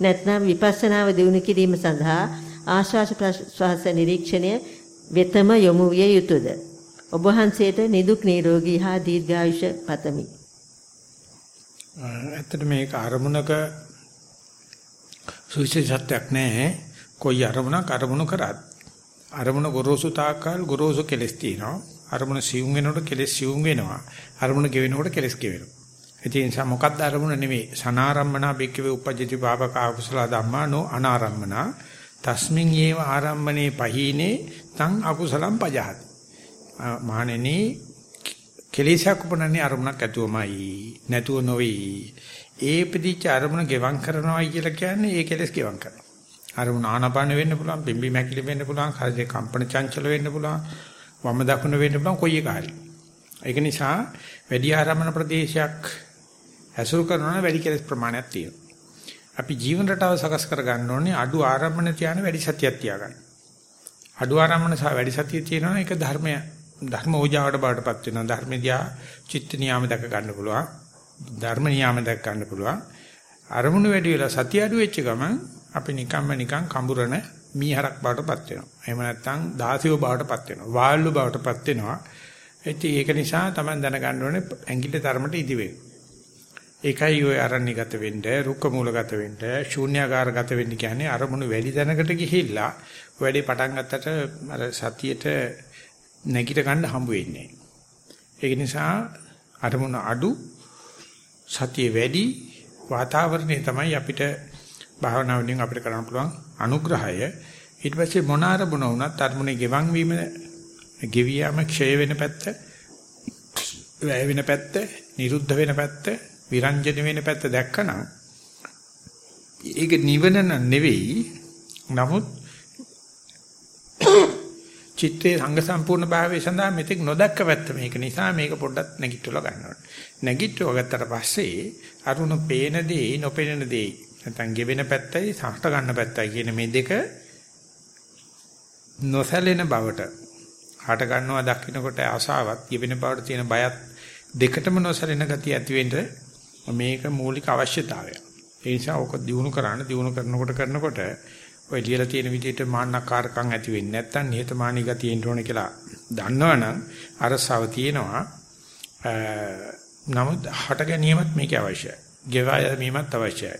නැත්නම් විපස්සනාව දියුණු කිරීම සඳහා ආශ්වාස ප්‍රශ්වාස නිරීක්ෂණය වෙතම යොමු විය යුතුයද? ඔබ වහන්සේට නිදුක් නිරෝගී හා දීර්ඝායුෂ පතමි. ඇත්තට මේක අරමුණක සුවිශේෂත්වයක් නැහැ. කොයි අරමුණක් අරමුණු කරත් අරමුණ ගොරෝසු තාක්කල් ගොරෝසු කෙලස් තියෙනවා. අරමුණ සියුම් වෙනකොට කෙලස් සියුම් වෙනවා. අරමුණ ගෙවෙනකොට කෙලස් ගෙවෙනවා. ඒ නිසා මොකක්ද අරමුණ නෙමෙයි. සනාරම්මනා බික්කවේ උපජ්ජති පාපක අකුසල ධම්මා නෝ අනාරම්මනා. තස්මින් යේව ආරම්මනේ පහීනේ තං අකුසලම් පජහති. මහණෙනි කෙලෙසක් උපනන්නේ අරමුණක් ඇතුවමයි. නැතුව නොවේ. ඒ පිටිච්ච අරමුණ ගෙවම් කරනවායි කියලා කියන්නේ ඒ කෙලස් ගෙවම් කරනවා. අරමුණ ආනපාන වෙන්න පුළුවන්, බිම්බි මැකිලි වෙන්න පුළුවන්, කාර්ය කම්පන චංචල වෙන්න පුළුවන්, වම දකුණ වෙන්න පුළුවන් කොයි එක හරි. ඒක නිසා වැඩි ආරම්භන ප්‍රදේශයක් ඇසුරු කරනවා වැඩි කෙලස් ප්‍රමාණයක් තියෙනවා. අපි ජීවන රටාව සකස් කර ගන්න ඕනේ අඩු ආරම්භන තියාන වැඩි සතියක් තියාගන්න. අඩු ආරම්භන සහ වැඩි සතිය තියෙනවා ඒක ධර්මය ධර්ම ඕජාවට බාටපත් වෙනවා. ධර්මදියා චිත්ත නියාම දක ගන්න පුළුවන්. ධර්ම නියාම දක ගන්න පුළුවන්. අරමුණු වැඩි වෙලා සතිය අඩු වෙච්ච ගමන් අපි නිකම්ම නිකම් කඹරන මීහරක් බාටපත් වෙනවා. එහෙම නැත්නම් දාසියෝ බාටපත් වෙනවා. වාල්ලු බාටපත් වෙනවා. ඒක නිසා තමයි දැනගන්න ඕනේ ඇඟිල්ල තරමට ඉදි වෙන්නේ. ඒකයි ඔය අරණ්‍යගත වෙන්න, රුක්ක මූලගත වෙන්න, ශූන්‍යාකාරගත වෙන්න කියන්නේ අරමුණු වැඩි දැනකට ගිහිල්ලා වැඩි පටන් ගත්තට අර සතියට නැගිට ගන්න හම්බ වෙන්නේ ඒක නිසා අරමුණ අඩු සතිය වැඩි වාතාවරණය තමයි අපිට භාවනාවෙන් අපිට කරන්න පුළුවන් අනුග්‍රහය. ඊට පස්සේ මොන අරමුණ වුණත් අරමුණේ ගෙවන් වීම ගෙවියාම ක්ෂය වෙන පැත්ත වැය වෙන පැත්ත නිරුද්ධ වෙන පැත්ත විරංජන වෙන පැත්ත දැක්කනම් ඒක නිවන නෙවෙයි. නමුත් චිත්තේ සංග සම්පූර්ණ භාවයේ සඳහා මෙතෙක් නොදක්ක පැත්ත මේක නිසා මේක පොඩ්ඩක් නැගිටවලා ගන්න ඕනේ. නැගිටව ගත්තට පස්සේ අරුණ පේන දේ නොපෙනෙන දේ නැත්නම් ගෙවෙන පැත්තයි සහට ගන්න පැත්තයි කියන මේ දෙක නොසැලෙන බවට හට ගන්නවා දකින්නකොට ආසාවත් ගෙවෙන බවට තියෙන බයත් දෙකටම නොසැලෙන ගතිය ඇති වෙන්න මේක මූලික අවශ්‍යතාවය. ඒ නිසා ඔක දිනු කරන්න දිනු කරනකොට කරනකොට ඔය ලියලා තියෙන විදිහට මාන්නකාරකම් ඇති වෙන්නේ නැත්නම් නිහතමානී ගතියෙන්න ඕනේ කියලා දන්නවනම් අරසාව තියෙනවා. නමුත් හට ගැනීමත් මේක අවශ්‍යයි. ගෙවා යෑමත් අවශ්‍යයි.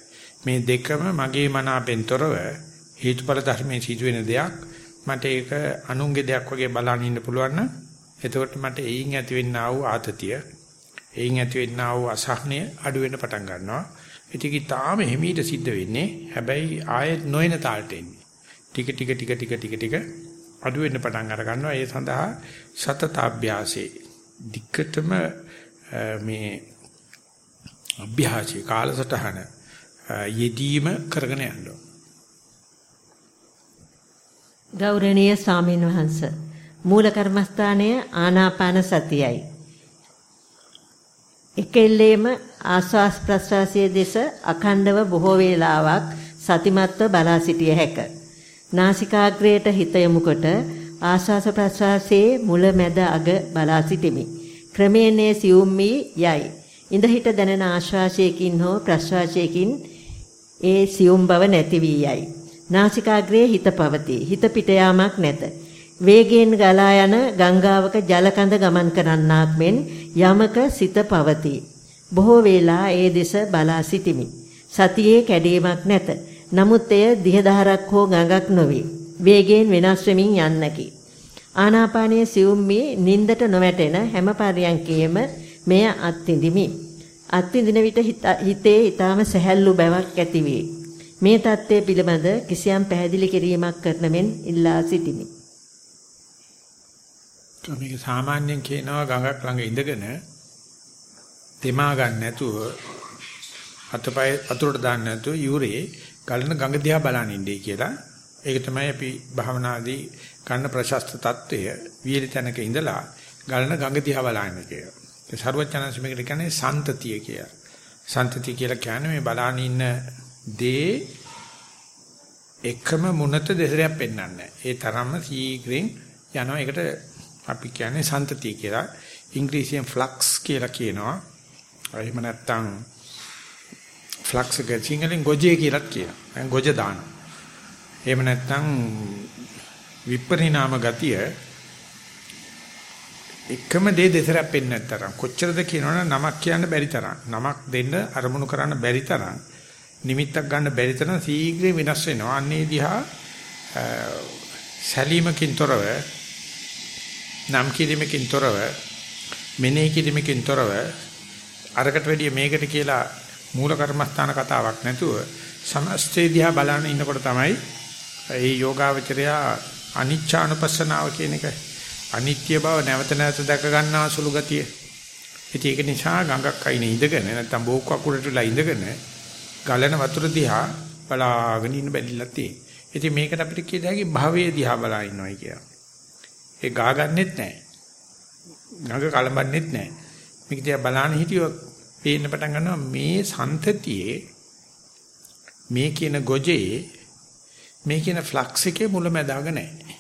මේ දෙකම මගේ මන අපෙන්තරව හේතුඵල ධර්මයේ සිදුවෙන දෙයක් මට ඒක අනුන්ගේ දෙයක් වගේ බලන්න ඉන්න පුළුවන් නම් එතකොට මට එයින් ඇතිවෙනා වූ ආතතිය එයින් ඇති වෙන්නා වූ අසහනය අඩු වෙන්න පටන් ගන්නවා. ඒක ඊටාම හිමීට සිද්ධ වෙන්නේ. හැබැයි ආයෙත් නොයන තාලට එන්නේ. ටික ටික ටික ටික ටික ටික අඩු වෙන්න පටන් අර ගන්නවා. ඒ සඳහා සතතාභ්‍යාසේ දික්කටම මේ අභ්‍යාසී කාලසටහන යෙදීම කරගෙන යනවා. ගෞරවනීය ස්වාමීන් වහන්ස මූල කර්මස්ථානය ආනාපාන සතියයි එකෙල්ලේම ආස්වාස් ප්‍රස්වාසයේ දෙස අඛණ්ඩව බොහෝ වේලාවක් සතිමත්ව බලා සිටිය හැක. නාසිකාග්‍රයට හිත යොමුකොට ආස්වාස ප්‍රස්වාසයේ මුල මැද අග බලා සිටිමි. ක්‍රමයෙන් ඒ සියුම් වී යයි. ඉඳ හිට දැනෙන ආශ්වාසයකින් හෝ ප්‍රශ්වාසයකින් ඒ සියුම් බව නැති වී යයි. නාසිකාග්‍රයේ හිත පවතී. හිත පිට යාමක් නැත. වේගයෙන් ගලා යන ගංගාවක ජල කඳ ගමන් කරන්නාක් මෙන් යමක සිත පවතී. බොහෝ වේලා ඒ දෙස බලා සිටිමි. සතියේ කැඩීමක් නැත. නමුත් එය දිහදාරක් හෝ ගඟක් නොවේ. වේගයෙන් වෙනස් වෙමින් යන්නකි. ආනාපානයේ සියුම් මේ නින්දට නොවැටෙන හැම පරියන්කේම මෙය අත්විඳිමි. අත්විඳින විට හිතේ ඊටාම සැහැල්ලු බවක් ඇතිවේ. මේ தත්ත්වය පිළිබඳ කිසියම් පැහැදිලි කිරීමක් කරන මෙන් ඉල්ලා සිටිමි. මේක සාමාන්‍යයෙන් කියනවා ගඟක් ළඟ ඉඳගෙන තෙමා ගන්න නැතුව අතපය වතුරට දාන්න නැතුව යූරේ ගලන ගඟ දිහා බලන් ඉන්නේ කියලා. ඒක තමයි අපි භවනාදී ගන්න ප්‍රශස්ත తত্ত্বය වියලි තැනක ඉඳලා ගලන ගඟ දිහා බලන්නේ කියලා. ඒ ਸਰවඥාන්ස මේකට කියන්නේ සන්තතිය කියලා. සන්තතිය කියලා කියන්නේ මේ බලන් ඉන්න දේ එකම මුනත දෙසරයක් පෙන්වන්නේ. ඒ තරම්ම සීඝ්‍රයෙන් යනවා ඒකට අපි කියන්නේ සන්තතිය කියලා. ඉංග්‍රීසියෙන් ෆ්ලක්ස් කියලා කියනවා. එහෙම නැත්නම් ෆ්ලක්ස් එක සිංහලෙන් ගොජේ කියලාත් කියනවා. දැන් ගොජ දානවා. එහෙම නැත්නම් විපරිණාම ගතිය එකම දේ දෙසරක් පෙන්වන්න තරම් කොච්චරද කියනවනම් නමක් කියන්න බැරි තරම් නමක් දෙන්න අරමුණු කරන්න බැරි තරම් නිමිත්තක් ගන්න බැරි තරම් ශීඝ්‍රයෙන් වෙනස් වෙනවා අන්නේ දිහා සැලීමකින් තොරව නම් කිරීමකින් තොරව මෙනෙහි කිරීමකින් තොරව අරකට වැඩිය මේකට කියලා මූල කර්මස්ථාන කතාවක් නැතුව සමස්තේ දිහා බලන ඉන්නකොට තමයි ඒ යෝගාවචරයා අනිච්චානුපස්සනාව කියන එක අනිත්‍ය බව නැවත නැවත දැක ගන්නා සුළු ගතිය. ඉතින් ඒක නිසා ගඟක් අයිනේ ඉඳගෙන නැත්තම් බෝක් අකුරට වෙලා ඉඳගෙන ගලන වතුර දිහා බලාගෙන ඉන්න බැලිලා තියෙන. ඉතින් මේකට අපිට කිය တဲ့ හැකි භවයේ දිහා බලා ඉන්නවයි කියලා. ඒ ගා ගන්නෙත් නැහැ. ගඟ කලඹන්නෙත් නැහැ. මේක දිහා බලාන හිටියොත් පේන්න පටන් ගන්නවා මේ සන්තතියේ මේ කියන ගොජේ මේ කියන ෆ්ලක්ස් එකේ මුලැමැදාග නැහැ.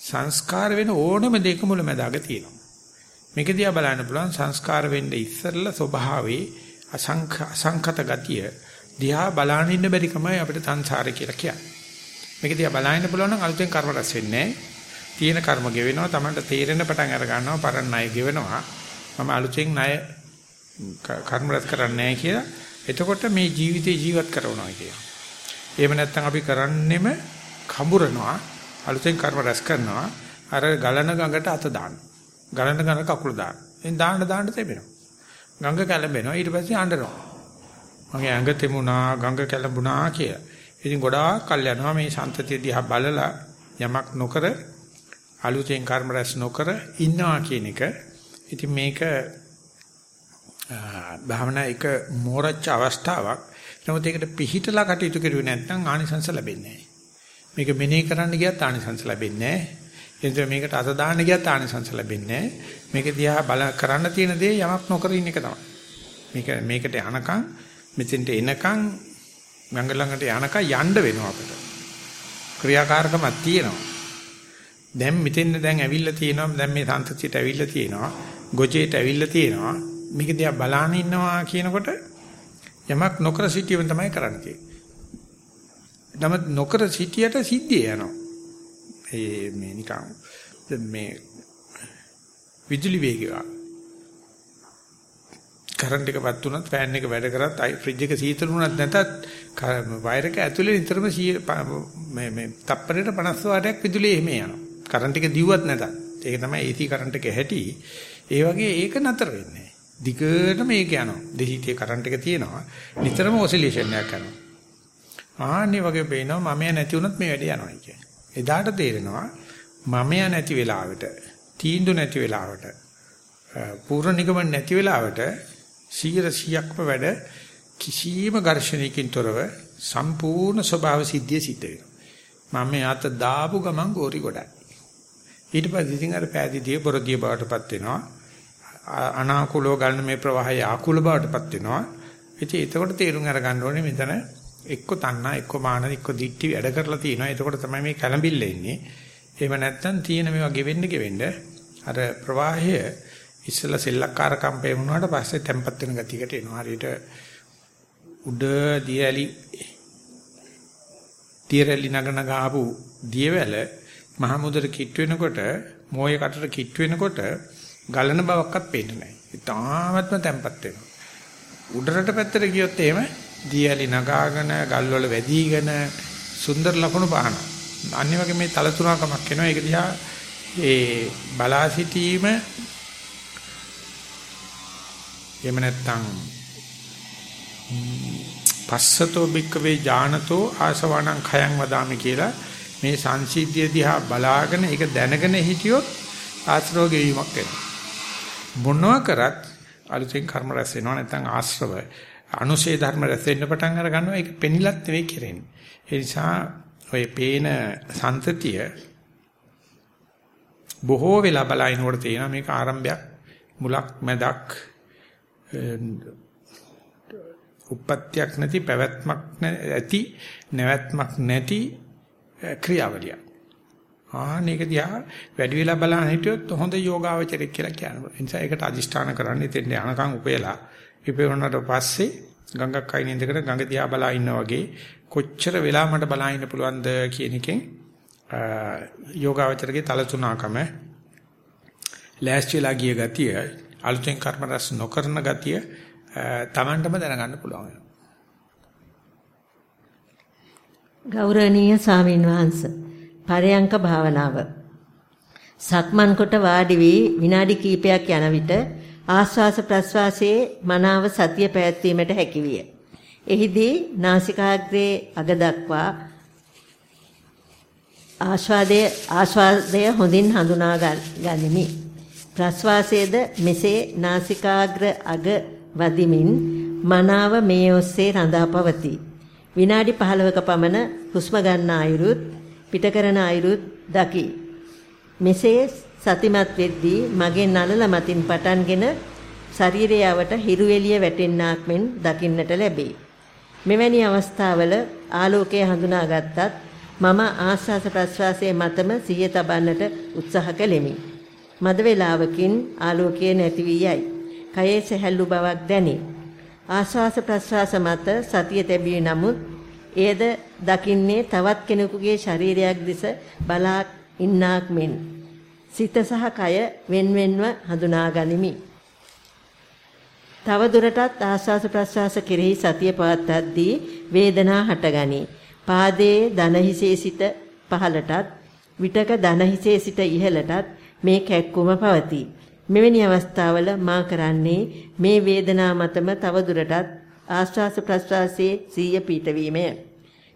සංස්කාර වෙන ඕනම දෙයක මුලැමැදාග තියෙනවා. මේක දිහා බලන්න පුළුවන් සංස්කාර වෙන්න ඉස්සෙල්ලා ස්වභාවයේ අසංඛ අසංඛත ගතිය දිහා බලන්න ඉන්න බැරි කමයි අපිට සංසාරය කියලා කියන්නේ. මේක දිහා බලන්න පුළුවන් නම් අලුතෙන් කර්ම රැස් වෙන්නේ තියෙන කර්ම ගෙවෙනවා Tamanට තේරෙන පටන් අර ගන්නවා පරණ ණය ගෙවෙනවා. මම අලුතෙන් ණය කර්ම රැස් කරන්නේ නැහැ කියලා. එතකොට මේ ජීවිතේ ජීවත් කරනවා කියනවා. එහෙම නැත්නම් අපි කරන්නෙම කඹරනවා අලුතෙන් කර්ම රැස් කරනවා අර ගලන ගඟට අත දාන්න. ගලන ගඟ කකුල දාන්න. එන් දාන්න දාන්න තෙමෙනවා. ගඟ කැළඹෙනවා ඊට පස්සේ අඬනවා. මගේ ඇඟ තෙමුණා ගඟ කැළඹුණා කියලා. ඉතින් ගොඩාක් කල් යනවා මේ සම්තතිය දිහා බලලා යමක් නොකර අලුතෙන් කර්ම රැස් නොකර ඉන්නවා කියන එක. ඉතින් මේක භාවනා එක මෝරච්ච අවස්ථාවක්. නමුත් ඒකට පිහිටලා කටයුතු කරුවේ නැත්නම් ආනිසංස ලැබෙන්නේ නැහැ. මේක මෙනෙහි කරන්න ගියත් ආනිසංස ලැබෙන්නේ නැහැ. එතකොට මේකට අත දාන්න ගියත් ආනිසංස ලැබෙන්නේ නැහැ. මේක දිහා බල කරන්න තියෙන දේ යමක් නොකර ඉන්න එක තමයි. මේක මේකට යනකම් මෙතෙන්ට එනකම් ගඟ ළඟට යනකම් යන්න වෙනවා අපිට. ක්‍රියාකාරකමක් තියෙනවා. දැන් මෙතෙන් දැන් ඇවිල්ලා තියෙනවා දැන් මේ සංතතියට ඇවිල්ලා තියෙනවා ගොජේට ඇවිල්ලා තියෙනවා මේක දිහා බලාන ඉන්නවා කියනකොට යමක් නොකර සිටීම තමයි කරන්නේ. නමුත් නොකර සිටියට සිද්ධිය යනවා. ඒ මේ නිකන් මේ විදුලි වේගය. කරන්ට් එකපත් උනත් ෆෑන් එක වැඩ කරත් ෆ්‍රිජ් එක සීතල වුණත් නැතත් වයර් එක ඇතුලේ නිතරම මේ මේ තප්පරයට 50 වාටයක් විදුලිය එහෙම යනවා. කරන්ට් එක දිව්වත් නැතත්. ඒක තමයි AC කරන්ට් එක හැටි. ඒ වගේ ඒක නතර වෙන්නේ දිගට මේක යනවා. දෙහිතිය කරන්ට් එක තියෙනවා. නිතරම ඔසිලේෂන් එකක් කරනවා. ආන්නේ වගේ පේනවා මමයා නැති වුණොත් මේ වැඩේ යනවා කියන්නේ. එදාට තේරෙනවා මමයා නැති වෙලාවට, තීන්දුව නැති වෙලාවට, පූර්ණ නිගමන නැති වෙලාවට 100%ක්ම වැඩ කිසියම් ඝර්ෂණයකින් තොරව සම්පූර්ණ ස්වභාව සිද්ධිය සිද්ධ වෙනවා. මම යාත දාපු ගමන් ගෝරි ගොඩයි. ඊට පස්සේ ඉතින් අර පෑදීදී බොරදිය බවටපත් වෙනවා. අනාකූලව ගන්න මේ ප්‍රවාහය ආකූල බවටපත් වෙනවා. ඉතින් එතකොට තේරුම් අරගන්න ඕනේ මෙතන එක්ක තණ්හා එක්ක මාන එක්ක දික්ටි වැඩ කරලා තියෙනවා. එතකොට තමයි මේ කැළඹිල්ල එන්නේ. එහෙම නැත්නම් තියෙන මේවා ගෙවෙන්න ගෙවෙන්න අර ප්‍රවාහය ඉස්සලා සෙල්ලක්කාර කම්පේ වුණාට පස්සේ තැම්පත් වෙන ගතියකට එනවා. හරියට උඩ දියලි තියරලි නගන ගහපු දියවැල මහමුදට කිට් වෙනකොට මොයේ කටට කිට් වෙනකොට ගලන බවක්වත් පේන්නේ නැහැ. ඒ තාමත්ම තැම්පත් වෙනවා. උඩරට පැත්තට ගියොත් එහෙම දියලි නගාගෙන ගල්වල වැදීගෙන සුන්දර ලකුණු පාන. අනිත් වගේ මේ තල තුනකමක් එනවා. ඒක දිහා ඒ බලා සිටීම එහෙම නැත්නම් පස්සතෝ බික්කවේ ඥානතෝ ආසවණං khයං වදාමි කියලා මේ සංසිද්ධිය දිහා බලාගෙන ඒක දැනගෙන හිටියොත් ආශ්‍රව ගෙවීමක් වෙනවා. මොනවා කරත් අලුතෙන් කර්ම රැස් වෙනවා නැත්නම් ආශ්‍රව අනුශේ ධර්ම රැස් වෙන්න පටන් අර ගන්නවා ඒක පෙනිලත් නෙවෙයි කෙරෙන්නේ. ඒ නිසා ඔය පේන සන්තතිය බොහෝ වෙලා බලනකොට තේනවා මේක ආරම්භයක් මුලක් මැදක් උප්පත්තියක් නැති පැවැත්මක් ඇති නැවැත්මක් නැති ක්‍රියාවලිය. ආනේක දිහා වැඩි වෙලා බලන හිටියොත් හොඳ යෝගාවචරයක් කියලා කියනවා. ඒ නිසා ඒකට අදිෂ්ඨාන කරන්න ඉතින් යනකම් උපයලා ඉපෙවුනට පස්සේ ගඟක් අයින ඉඳගෙන ගඟ දිහා බලා ඉන්නා වගේ කොච්චර වෙලා මට බලා ඉන්න පුළුවන්ද කියන එකෙන් යෝගාවචරගේ තල තුනකම ලෑස්තිලා ගිය ගතිය අලුතෙන් කර්ම රැස් නොකරන ගතිය Tamanටම දැනගන්න පුළුවන් වෙනවා. ගෞරවනීය ස්වාමින් වහන්සේ පරයන්ක භාවනාව සක්මන් කොට වාඩි වී විනාඩි කිහිපයක් යන විට ආස්වාස ප්‍රස්වාසයේ මනාව සතිය පැවැත්වීමට හැකියිය. එහිදී නාසිකාග්‍රේ අග දක්වා ආස්වාදයේ ආස්වාදය හොඳින් හඳුනා ගනිමි. ප්‍රස්වාසයේද මෙසේ නාසිකාග්‍ර අග වදිමින් මනාව මේ ඔස්සේ රඳා පවතී. විනාඩි 15ක පමණ හුස්ම ගන්න අයුරුත් පිට කරන අයුරුත් දකි. මෙසේ සතිමත් වෙද්දී මගේ නලල මතින් පටන්ගෙන ශරීරයවට හිරු එළිය වැටෙන්නාක් මෙන් දකින්නට ලැබේ. මෙවැනි අවස්ථාවල ආලෝකය හඳුනාගත්තත් මම ආස්වාස ප්‍රස්වාසයේ මතම සිහිය තබන්නට උත්සාහ කළෙමි. මද වේලාවකින් ආලෝකය නැති වී යයි. කයේ සැහැල්ලු බවක් දැනේ. ආස්වාස ප්‍රස්වාස මත සතිය තැබී නමුත් එයද දකින්නේ තවත් කෙනෙකුගේ ශරීරයක් දෙස බලා ඉන්නාක් මෙන්. සිත සහ කය වෙන්වෙන්ව හඳුනා ගනිමි. තව දුරටත් ආස්වාස ප්‍රස්වාස කෙරෙහි සතිය පවත්වද්දී වේදනා හටගනී. පාදයේ දන හිසේ සිට පහළටත් විටක දන හිසේ සිට ඉහළටත් මේ කැක්කුම පවතී. මෙවැනි අවස්ථාවල මා කරන්නේ මේ වේදනා මතම තව දුරටත් ආශ්වාස ප්‍රශ්වාසයේ සීය පීඨවීමය.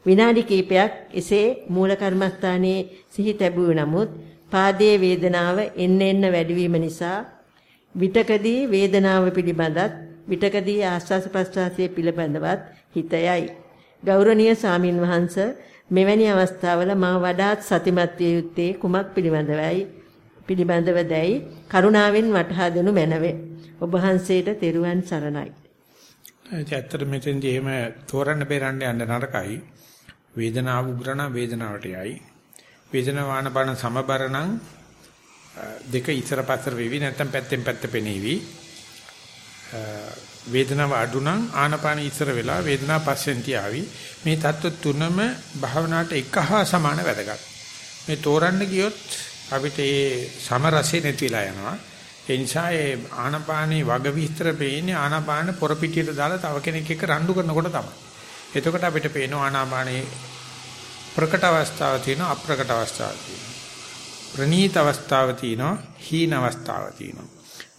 විනාඩි කිහිපයක් එසේ මූල කර්මස්ථානයේ සිහි තැබුව නමුත් පාදයේ වේදනාව එන්න එන්න වැඩිවීම නිසා විටකදී වේදනාව පිළිබඳත් විටකදී ආශ්වාස ප්‍රශ්වාසයේ පිළිබඳවත් හිතයයි. ගෞරවනීය සාමින් වහන්ස මෙවැනි අවස්ථාවල මා වඩාත් සතිමත් විය යුත්තේ කුමක් පිළිබඳවයි පිළිබඳව දැයි කරුණාවෙන් වටහා දෙනු මැනවේ. ඔබ වහන්සේට තෙරුවන් සරණයි. ඇත්තට මෙතෙන්දී එහෙම තෝරන්න බේරන්න යන්න නරකයි. වේදනාව උග්‍රණ වේදනාවට යයි. වේදනාව ආනපන සමබර නම් දෙක ඉතර පතර වෙවි නැත්නම් පැත්තෙන් පැත්ත පෙනේවි. වේදනාව අඩු නම් ආනපන ඉස්සර වෙලා වේදනාව පස්සෙන් තියාවි. මේ தত্ত্ব තුනම භාවනාවට එක හා සමාන වැදගත්. මේ තෝරන්න ගියොත් අපිට ඒ සමරසෙ නැති වෙලා යනවා. ඒ නිසා ඒ ආනපානේ වග විස්තර පේන්නේ ආනපාන පොර පිටියට දාලා තව කෙනෙක් එක්ක රණ්ඩු කරනකොට තමයි. එතකොට අපිට පේනවා ආනාපානේ ප්‍රකට අවස්ථාව තියෙනවා අප්‍රකට අවස්ථාව තියෙනවා. ප්‍රනීත අවස්ථාව තියෙනවා හීන අවස්ථාව තියෙනවා.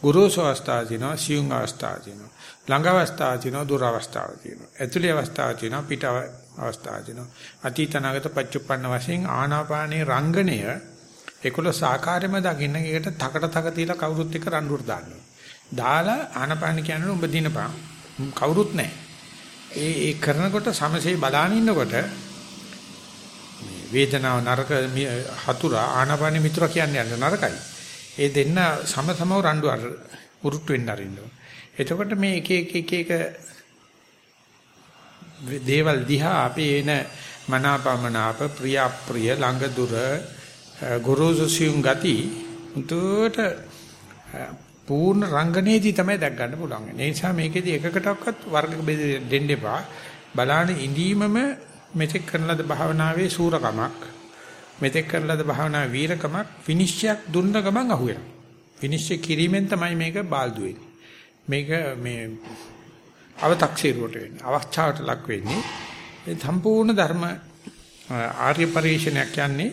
ගුරුසු අවස්ථාව තියෙනවා සියුම් අවස්ථාව තියෙනවා. ළඟ අවස්ථාව තියෙනවා දුර අවස්ථාව තියෙනවා. ඇතුළේ අවස්ථාව තියෙනවා පිට අවස්ථාව තියෙනවා. අතීත නාගත පච්චුප්පන්න වශයෙන් ආනාපානේ රංගණය 11 ආකාරෙම දකින්න ඒකට තකට තක තියලා කවුරුත් එක්ක රණ්ඩුවට දානවා. දාලා ආනපාන කියන්නේ උඹ දිනපන්. කවුරුත් නැහැ. ඒ ඒ කරනකොට සමසේ බලාගෙන ඉන්නකොට වේදනාව නරක හතුරා ආනපාන මිතුර කියන්නේ නරකයි. ඒ දෙන්න සමසමව රණ්ඩු අර උරුට්ට වෙන්න අරින්නවා. එතකොට මේ එක එක එක එක දේවල් දිහා අපේ එන මනාපමනාප ප්‍රිය අප්‍රිය ළඟ දුර ගොරෝසු සියුම් ගති උන්ට පූර්ණ රංගනේදී තමයි දැක් ගන්න පුළුවන්. ඒ නිසා මේකෙදි එකකටවත් වර්ග දෙන්න එපා. බලාන ඉඳීමම මෙතෙක් කරන ලද භාවනාවේ සූරකමක් මෙතෙක් කරන ලද භාවනාවේ වීරකමක් විනිශ්චයක් දුන්න ගමන් අහුවෙනවා. විනිශ්චය කිරීමෙන් තමයි මේක බාල්දු මේක මේ අව탁සීරුවට වෙන්නේ. අවස්ථාවට ලක් වෙන්නේ. ඒ සම්පූර්ණ ධර්ම ආර්ය පරිශ්‍රණයක් කියන්නේ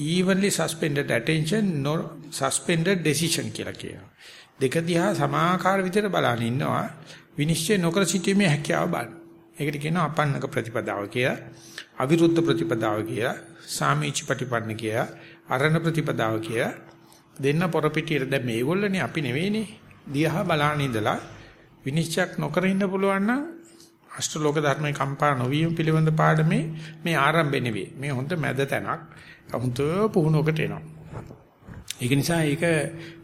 evenly suspended attention no suspended decision කියලා කියනවා. දෙක දිහා සමාකාර විදිහට බලන ඉන්නවා විනිශ්චය නොකර සිටීමේ හැකියාව බලන. ඒකට කියනවා අපන්නක ප්‍රතිපදාව කියලා. අවිරුද්ධ ප්‍රතිපදාව කියලා. සාමීච ප්‍රතිපන්න කියලා. අරණ ප්‍රතිපදාව කියලා. දෙන්න පොරපිටියට දැන් මේගොල්ලනේ අපි නෙවෙයිනේ. දිහා බලන ඉඳලා විනිශ්චයක් නොකර ඉන්න පුළුවන් නම් අෂ්ටලෝක ධර්මයේ කම්පා නොවීම පිළිබඳ පාඩමේ මේ ආරම්භය නෙවෙයි. මේ හොඳ මැද තැනක්. හොඳ පුහුණුවකට එනවා. ඒක නිසා ඒක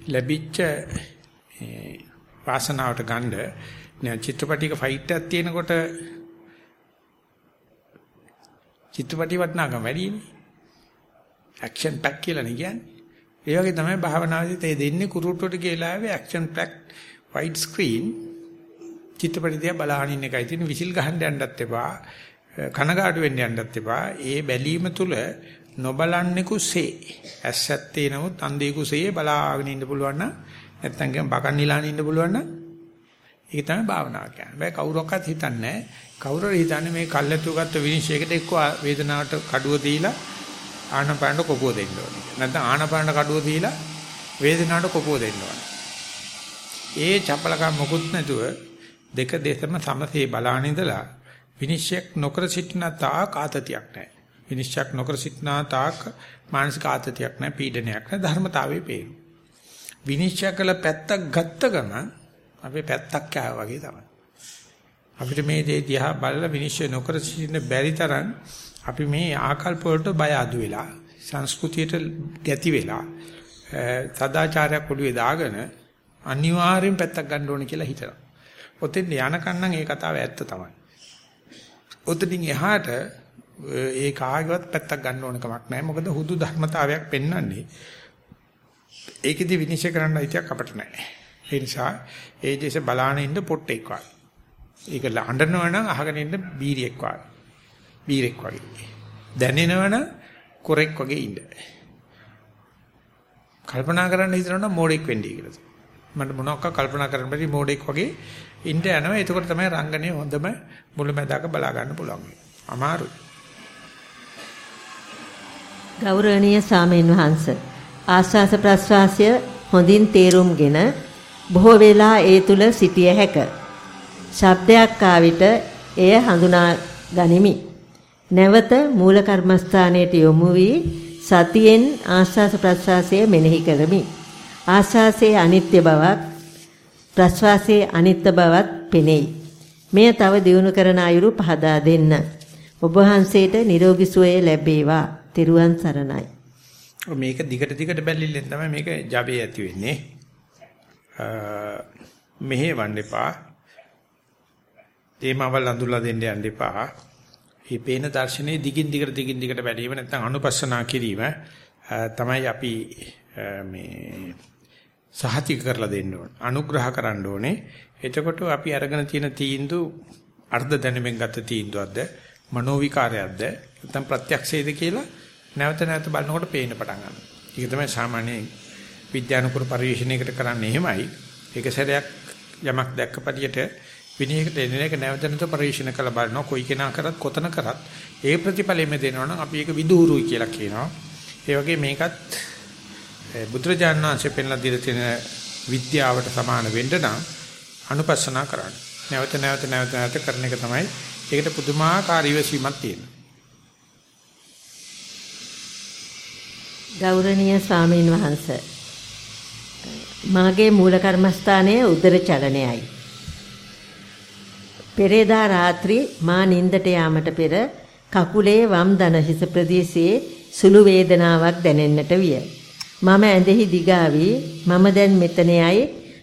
ලැබිච්ච වාසනාවට ගන්න චිත්‍රපටියක ෆයිට් එකක් තියෙනකොට චිත්‍රපටි වටනාකම වැඩිනේ. ඇක්ෂන් පැක් කියලා නේ කියන්නේ. ඒ වගේ තමයි භාවනාවේදී තේ දෙන්නේ කුරුට්ටුවට කියලා ආවේ ඇක්ෂන් පැක් වයිඩ් ස්ක්‍රීන් චිත්‍රපටි දිහා බලහන් ඉන්න එකයි තියෙන විසිල් ගහන්න යන්නත් එපා. කනගාටු වෙන්න යන්නත් එපා. ඒ බැලීම තුල නොබලන්නෙකුසේ ඇස්සත්තේ නමුත් අන්ධේකුසේ බලාගෙන ඉන්න පුළුවන් නම් නැත්තම් කියන් බකන් නිලාන ඉන්න පුළුවන් නම් ඒක තමයි භාවනාව කියන්නේ. බෑ කවුරක්වත් හිතන්නේ නැහැ. කවුරු හිතන්නේ මේ කල්ැතු ගත්ත විනිශ්චයකට එක්ක වේදනාවට කඩුව දීලා ආනපානට කොපුව දෙන්න ඕනේ. නැත්නම් ආනපානට කඩුව දීලා වේදනාවට කොපුව දෙන්න ඕනේ. ඒ චපලකම් මොකුත් නැතුව දෙක දෙතම සමසේ බලාන ඉඳලා විනිශ්චයක් නොකර සිටින තාක් ආතතියක් නැහැ. විනිශ්චයක් නොකර සිටින තාක් මානසික ආතතියක් නැහැ, පීඩනයක් නැහැ, ධර්මතාවයේ පේනවා. විනිශ්චය කළ පැත්තක් ගත්ත ගමන් අපේ පැත්තක් කෑවා වගේ තමයි. අපිට මේ දේ දිහා බලලා විනිශ්චය නොකර සිටින්න බැරි තරම් අපි මේ ආකල්ප වලට බය අඩු වෙලා සංස්කෘතියට ගැති වෙලා සදාචාරයක් ඔළුවේ දාගෙන අනිවාර්යෙන් පැත්තක් ගන්න ඕනේ කියලා හිතනවා. ඔතෙන් යනකන් නම් ඒ කතාව ඇත්ත තමයි. ඔතනින් එහාට ඒ කාගේවත් පැත්තක් ගන්න ඕන කමක් නැහැ. මොකද හුදු ධර්මතාවයක් පෙන්වන්නේ. ඒකෙදි විනිශ්චය කරන්න අයිතියක් අපිට නැහැ. ඒ නිසා ඒ දේශ බලාන ඉන්න පොට්ටෙක් වගේ. ඒක අඬනවනම් අහගෙන ඉන්න බීරියෙක් වගේ. බීරෙක් වගේ. දැනෙනවනම් කොරෙක් වගේ ඉන්න. කල්පනා කරන්න හිතනවනම් මෝඩෙක් වෙන්නයි කියලා. මට මොනවාක් කල්පනා කරන්න බැරි මෝඩෙක් වගේ ඉන්න යනවා. එතකොට තමයි රංගනේ හොඳම මුලැමැදාක බලා ගන්න පුළුවන්. අමාරුයි. ගෞරවනීය සාමීන් වහන්ස ආස්වාස ප්‍රස්වාසය හොඳින් තේරුම්ගෙන බොහෝ වෙලා ඒ තුල සිටිය හැක. ශබ්දයක් ආවිට එය හඳුනා ගනිමි. නැවත මූල කර්මස්ථානයට යොමු වී සතියෙන් ආස්වාස ප්‍රස්වාසය මෙනෙහි කරමි. ආස්වාසයේ අනිත්‍ය බවක් ප්‍රස්වාසයේ අනිත්‍ය බවක් පෙනෙයි. මෙය තව දියුණු කරන අයුරු පහදා දෙන්න. ඔබ වහන්සේට නිරෝගී සුවය ලැබේවා. තෙරුවන් සරණයි. මේක දිගට දිගට බැලිල්ලෙන් තමයි මේක ජබේ ඇති වෙන්නේ. මෙහෙවන්න එපා. තේමාවල් අඳුල්ලා දෙන්න යන්න එපා. මේ පේන දර්ශනේ දිගින් දිගට දිගින් දිගට වැඩිම නැත්නම් අනුපස්සනා කිරීම තමයි අපි මේ සහතික කරලා දෙන්න ඕන. අනුග්‍රහ කරන්න ඕනේ. එතකොට අපි අරගෙන තියෙන තීන්දුව අර්ධ දැනුමින් ගත තීන්දුවක්ද මනෝ විකාරයක්ද නැත්නම් ප්‍රත්‍යක්ෂයේද කියලා නැවත නැවත බලනකොට පේන්න පටන් ගන්නවා. ඒක තමයි සාමාන්‍ය විද්‍යානුකූල පරිශ්‍රණයකට කරන්නේ එහෙමයි. ඒක සැරයක් යමක් දැක්කපටියට විනයකට එන එක නැවත නැවත පරිශීලන කළ බලනවා කොයි කෙනා කරත් කොතන කරත් ඒ ප්‍රතිඵලෙම දෙනවා නම් අපි ඒක විදුහුරුයි කියලා කියනවා. ඒ වගේ මේකත් බුදුරජාණන් වහන්සේ පෙන්ලා දීලා තියෙන විද්‍යාවට සමාන වෙන්න නම් අනුපස්සනා කරන්න. නැවත නැවත නැවත නැවත කරන එක තමයි ඒකට පුදුමාකාර ඉවසීමක් තියෙනවා. ගෞරවනීය ස්වාමීන් වහන්සේ මාගේ මූල කර්මස්ථානයේ උදර චලනයයි. පෙරේදා රාත්‍රී මා නින්දට යාමට පෙර කකුලේ වම් දන හිස ප්‍රදේශයේ සුළු වේදනාවක් දැනෙන්නට විය. මම ඇඳෙහි දිගාවි මම දැන් මෙතනයි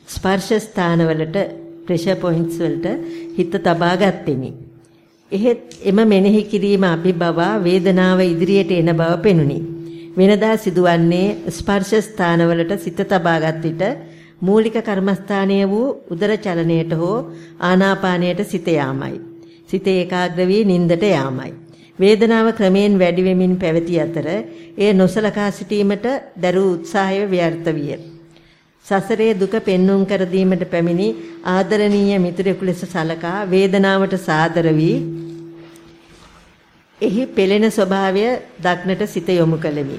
ස්පර්ශ ස්ථානවලට ප්‍රෙෂර් පොයින්ට්ස් වලට හිත තබා ගත්ෙමි. එහෙත් එම මෙනෙහි කිරීම අභිබවා වේදනාව ඉදිරියට එන බව පෙනුනි. වෙනදා සිදුවන්නේ ස්පර්ශ ස්ථානවලට සිත තබාගත් විට මූලික කර්මස්ථානය වූ උදර චලනයට හෝ ආනාපානයට සිත යාමයි. සිත ඒකාග්‍ර වී නින්දට යාමයි. වේදනාව ක්‍රමයෙන් වැඩි වෙමින් පැවති අතර එය නොසලකා සිටීමට දරූ උත්සාහය ව්‍යර්ථ විය. සසරේ දුක පෙන්눔 කර දීමට පැමිණි ආදරණීය මිතුරෙකු ලෙස සලකා වේදනාවට සාදර වී එහි පෙළෙන ස්වභාවය දක්නට සිත යොමු කළෙමි.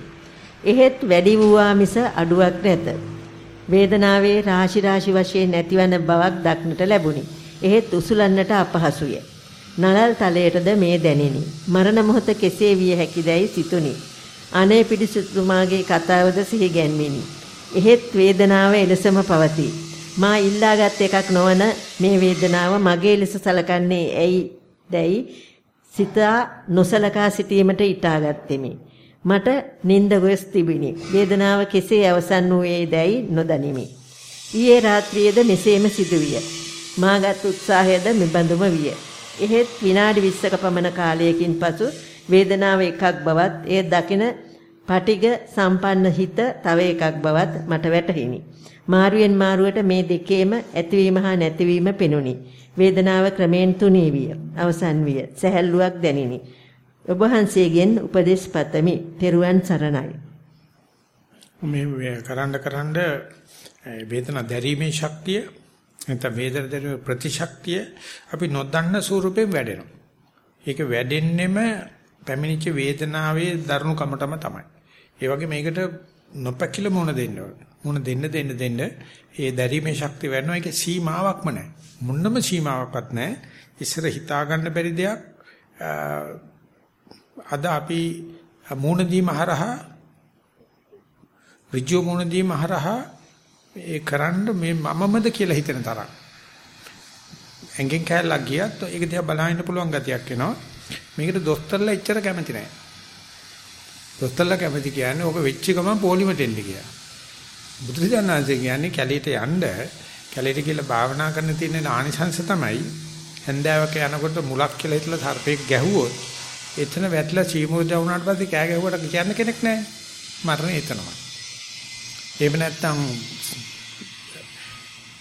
එහෙත් වැඩි වූවා මිස අඩුවක් නැත. වේදනාවේ රාශි රාශි වශයෙන් නැතිවන බවක් දක්නට ලැබුණි. එහෙත් උසුලන්නට අපහසුය. නලල් තලයටද මේ දැනිනි. මරණ මොහොත කෙසේ විය හැකිදැයි සිතුනි. අනේ පිටිසුතුමාගේ කතාවද සිහි ගැන්විනි. එහෙත් වේදනාව එලෙසම පවතී. මා ඉල්ලාගත් එකක් නොවන මේ වේදනාව මගේ ලෙස සලකන්නේ ඇයි දැයි සිතා නොසලකා සිටීමට ඊටාගත්ෙමි. මට නිින්ද ගොස් තිබිනි. වේදනාව කෙසේ අවසන් වූයේ දැයි නොදනිමි. ඊයේ රාත්‍රියේද මෙසේම සිදුවිය. මාගත් උත්සාහයද මෙබඳුම විය. එහෙත් විනාඩි 20ක පමණ කාලයකින් පසු වේදනාව එකක් බවත් එය දකින පටිග සම්පන්න හිත තව එකක් බවත් මට වැටහිනි. මාරුවෙන් මාරුවට මේ දෙකේම ඇතිවීම හා නැතිවීම පෙනුනි. වේදනාව ක්‍රමෙන් තුනී විය. අවසන් විය. සැහැල්ලුවක් දැනිනි. ඔබ වහන්සේගෙන් උපදෙස් පතමි. තෙරුවන් සරණයි. මේ කරන්න කරන්න වේදනා දැරීමේ ශක්තිය නැත්නම් වේදනා දැරීමේ ප්‍රතිශක්තිය අපි නොදන්න ස්වරූපයෙන් වැඩෙනවා. ඒක වැඩෙන්නෙම පැමිණිච්ච වේදනාවේ දරුණුකමටම තමයි. ඒ වගේ මේකට නොපැකිල මුණ දෙන්න ඕනේ. මුණ දෙන්න දෙන්න දෙන්න ඒ දැරීමේ ශක්තිය වෙනවා. ඒකේ සීමාවක්ම නැහැ. මුන්නම සීමාවක්වත් නැහැ. ඉස්සර හිතා ගන්න බැරි දෙයක් අද අපි මුණ දීම හරහා ඍජු මුණ දීම හරහා ඒ කරන්න මේ මමමද කියලා හිතෙන තරම්. ඇඟෙන් කැලලා ගියත් ඒක දිහා බලහින්න පුළුවන් ගතියක් එනවා. මේකට දොස්තරලා එච්චර කැමති නැහැ. දොස්තරලා කැමති කියන්නේ ඕක වෙච්ච ගමන් පොලිමට එන්න කියලා. බුදුරජාණන්සේ කියන්නේ කැලීට යන්න කැලීට කියලා භාවනා කරන්න තියෙන ආනිසංශ තමයි හැන්දෑවක යනකොට මුලක් කියලා හිටලා සර්පෙක් ගැහුවොත් එතන වැටලා චීමුරුදා වුණාට පස්සේ කෑ ගැහුවට කියන්න කෙනෙක් නැහැ. මරණය එතනමයි. එහෙම නැත්නම්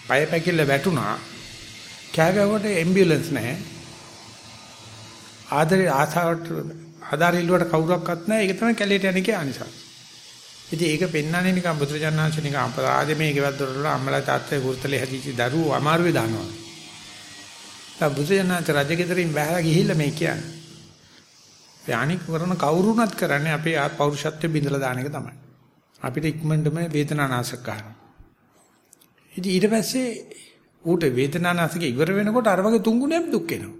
පය පැකිල්ල වැටුණා කෑ ගැහුවට ඇම්බියුලන්ස් නැහැ. ආදරේ ආසාවට ආධාර ඉල්ලුවට කවුරක්වත් නැහැ. ඒක තමයි කැලේට යන්නේ කිය අනිසං. ඉතින් ඒක පෙන්වන්නේ නිකන් බුදුරජාණන්සේ නිකන් අපරාධ මේ ගෙවල් දොරවල අම්මලා තාත්තලා කුරුතලේ හැදිච්ච දරුවෝ අමාරුවේ දානවා. දැන් බුදුරජාණන් රජගෙදරින් බහැලා ගිහිල්ලා මේ කියන්නේ. යානික් කරන කවුරුණත් කරන්නේ අපේ පෞරුෂත්වය බිඳලා දාන එක තමයි. අපිට ඉක්මනටම වේදනානාශක ගන්නවා. ඉතින් ඊට පස්සේ ඌට වේදනානාශක ඉවර වෙනකොට අර වගේ තුන්ගුණයක් දුක් එනවා.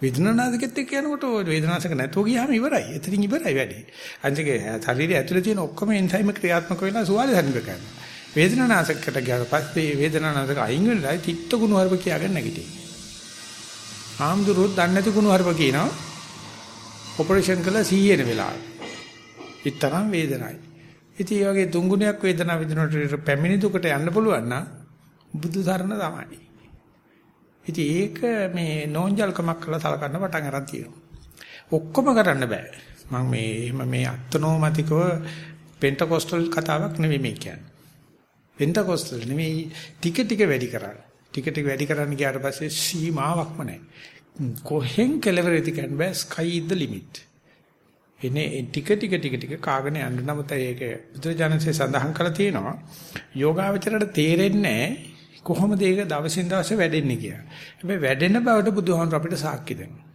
වේදනානාශකෙත් එක්ක යනකොට වේදනානාශක නැතුව ගියාම ඉවරයි. එතනින් ඉවරයි වැඩේ. අනිත් ශරීරය ඇතුලේ තියෙන ඔක්කොම එන්සයිම ක්‍රියාත්මක වෙලා සුවාලේ සම්ප කරනවා. වේදනානාශකකට ගියාට පස්සේ වේදනානාශක අයින් වෙලා තිත්ත ගුණ වර්ග කියාගෙන නැගිටියි. ආම්දුරුත් දන්නේ නැති ගුණ වර්ග කියනවා. ඔපරේෂන් කළා 100 වෙන වෙලාවට. ඊතරම් වේදනයි. ඉතින් මේ වගේ තුන්ගුණයක් වේදනාව විඳිනකොට පැමිණි දුකට යන්න පුළුවන් නම් බුදු සරණ තමයි. ඉතින් ඒක මේ නෝන්ජල්කමක් කරලා සලකන්න පටන් අරන් තියෙනවා. ඔක්කොම කරන්න බෑ. මම මේ එහෙම මේ අත්නෝමතිකව පෙන්ටකොස්ටල් කතාවක් නෙවෙයි මේ කියන්නේ. පෙන්ටකොස්ටල් නෙවෙයි ටික ටික වැඩි කරන්න. ටික ටික වැඩි කරන්න ගියාට පස්සේ සීමාවක්ම නැහැ. කොහෙන් කෙලවර ඉති can බෑ sky is the limit. එනේ ටික ටික ටික ටික කාගෙන යන්න නමුත් ඒක බුදුජානකසේ සඳහන් කරලා තියෙනවා යෝගාවචරයට තේරෙන්නේ කොහොමද ඒක දවසින් දවස වැඩෙන්නේ කියලා. හැබැයි වැඩෙන බවට බුදුහාමුදුර අපිට සාක්ෂි දෙනවා.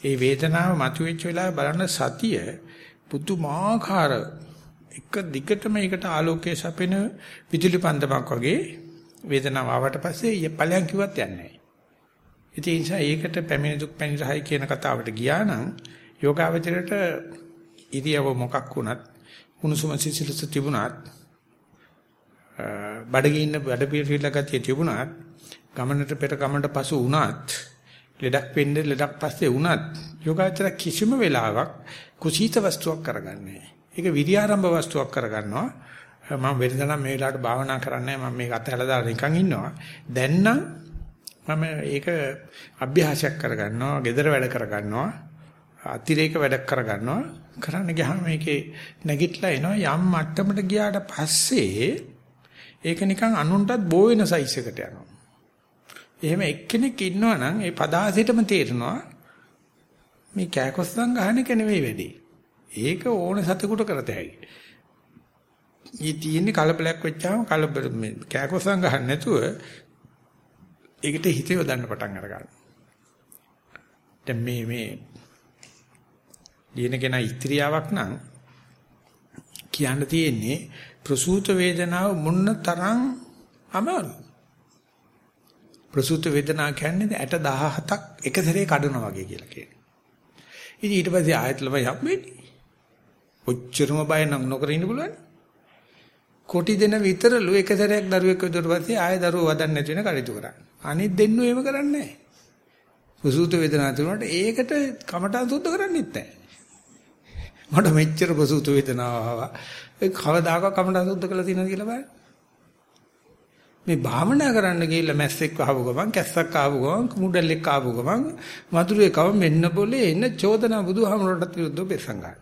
ඒ වේදනාව මතුවෙච්ච වෙලාවේ බලන්න සතිය පුදුමාකාර එක දිගටම ඒකට ආලෝකයේ සපෙන විදුලි පන්දමක් වගේ වේදනාව ආවට පස්සේ ඵලයන් කිව්වත් යන්නේ නැහැ. ඉතින් ඒ නිසා ඒකට පැමිණි දුක් පැමිණි කියන කතාවට ගියා නම් යෝගාවචරයට ඉරියව මොකක් වුණත් උණුසුම සිසිලස තිබුණත් බඩගින්න ඉන්න බඩ පිළිවිල ගතිය තිබුණත් ගමනට පෙර ගමනට පසු වුණත් ලෙඩක් වෙන්නේ ලෙඩක් පස්සේ වුණත් යෝගාචර කිසිම වෙලාවක් කුසීත වස්තුවක් කරගන්නේ ඒක විරියාරම්භ වස්තුවක් කරගන්නවා. මම වෙනදනම් මේ වෙලාවට භාවනා කරන්නේ මම මේක අතහැරලා දාලා නිකන් ඉන්නවා. දැන් නම් මම ඒක අභ්‍යාසයක් කරගන්නවා gedara වැඩ කරගන්නවා. අතිරේක වැඩක් කරගන්නවා කරන්න ගියාම මේකේ නැගිටලා එනවා යම් මට්ටමකට ගියාට පස්සේ ඒක නිකන් අනුන්ටත් බෝ වෙන සයිස් එකට යනවා. එහෙම එක්කෙනෙක් ඉන්නවා නම් ඒ පදාසෙටම තේරෙනවා මේ කෑකොස්සන් ගහන එක නෙවෙයි වැඩි. ඒක ඕන සතෙකුට කරත හැකි. ඊ තියෙන්නේ කලබලයක් වෙච්චාම කලබල මේ කෑකොසම් ගහන්න නැතුව ඒකට හිත යොදන්න පටන් අරගන්න. දැන් මේ මේ ලියන කෙනා ඉත්‍ත්‍යාවක් නම් කියන්න තියෙන්නේ ප්‍රසූත වේදනාව මොන්න තරම් අමාරු. ප්‍රසූත වේදනාව කියන්නේ 617ක් එක සැරේ කඩනවා වගේ කියලා කියනවා. ඉතින් ඊට පස්සේ ආයත් ළමයි හම්බෙන්නේ. ඔච්චරම බය නොකර ඉන්න පුළුවන්. කොටි දෙන විතරලු එක සැරයක් දරුවෙක් වෙදුවට පස්සේ ආයෙ දරුවෝ වදන්න නැති වෙන කටයුතු කරන්නේ. අනිත් දෙන්නු එහෙම කරන්නේ නැහැ. ප්‍රසූත වේදනාව තිබුණාට ඒකට කමටහන් සුද්ධ කරන්නේත් නැහැ. මට මෙච්චර ප්‍රසූත වේදනාව ආවා. ඒ කවදාකවත් කමටහන් සුද්ධ කළා තියෙනවද කියලා බලන්න. මේ භාවනා කරන්න ගිහිල්ලා මැස්සෙක් ආව ගමන් කැස්සක් ආව ගමන් කුමුඩල්ලෙක් ආව ගමන් මధుරේ කව මෙන්න બોලේ එන්න චෝදනා බුදුහාමරටත් විරුද්ධව බෙසං ගන්න.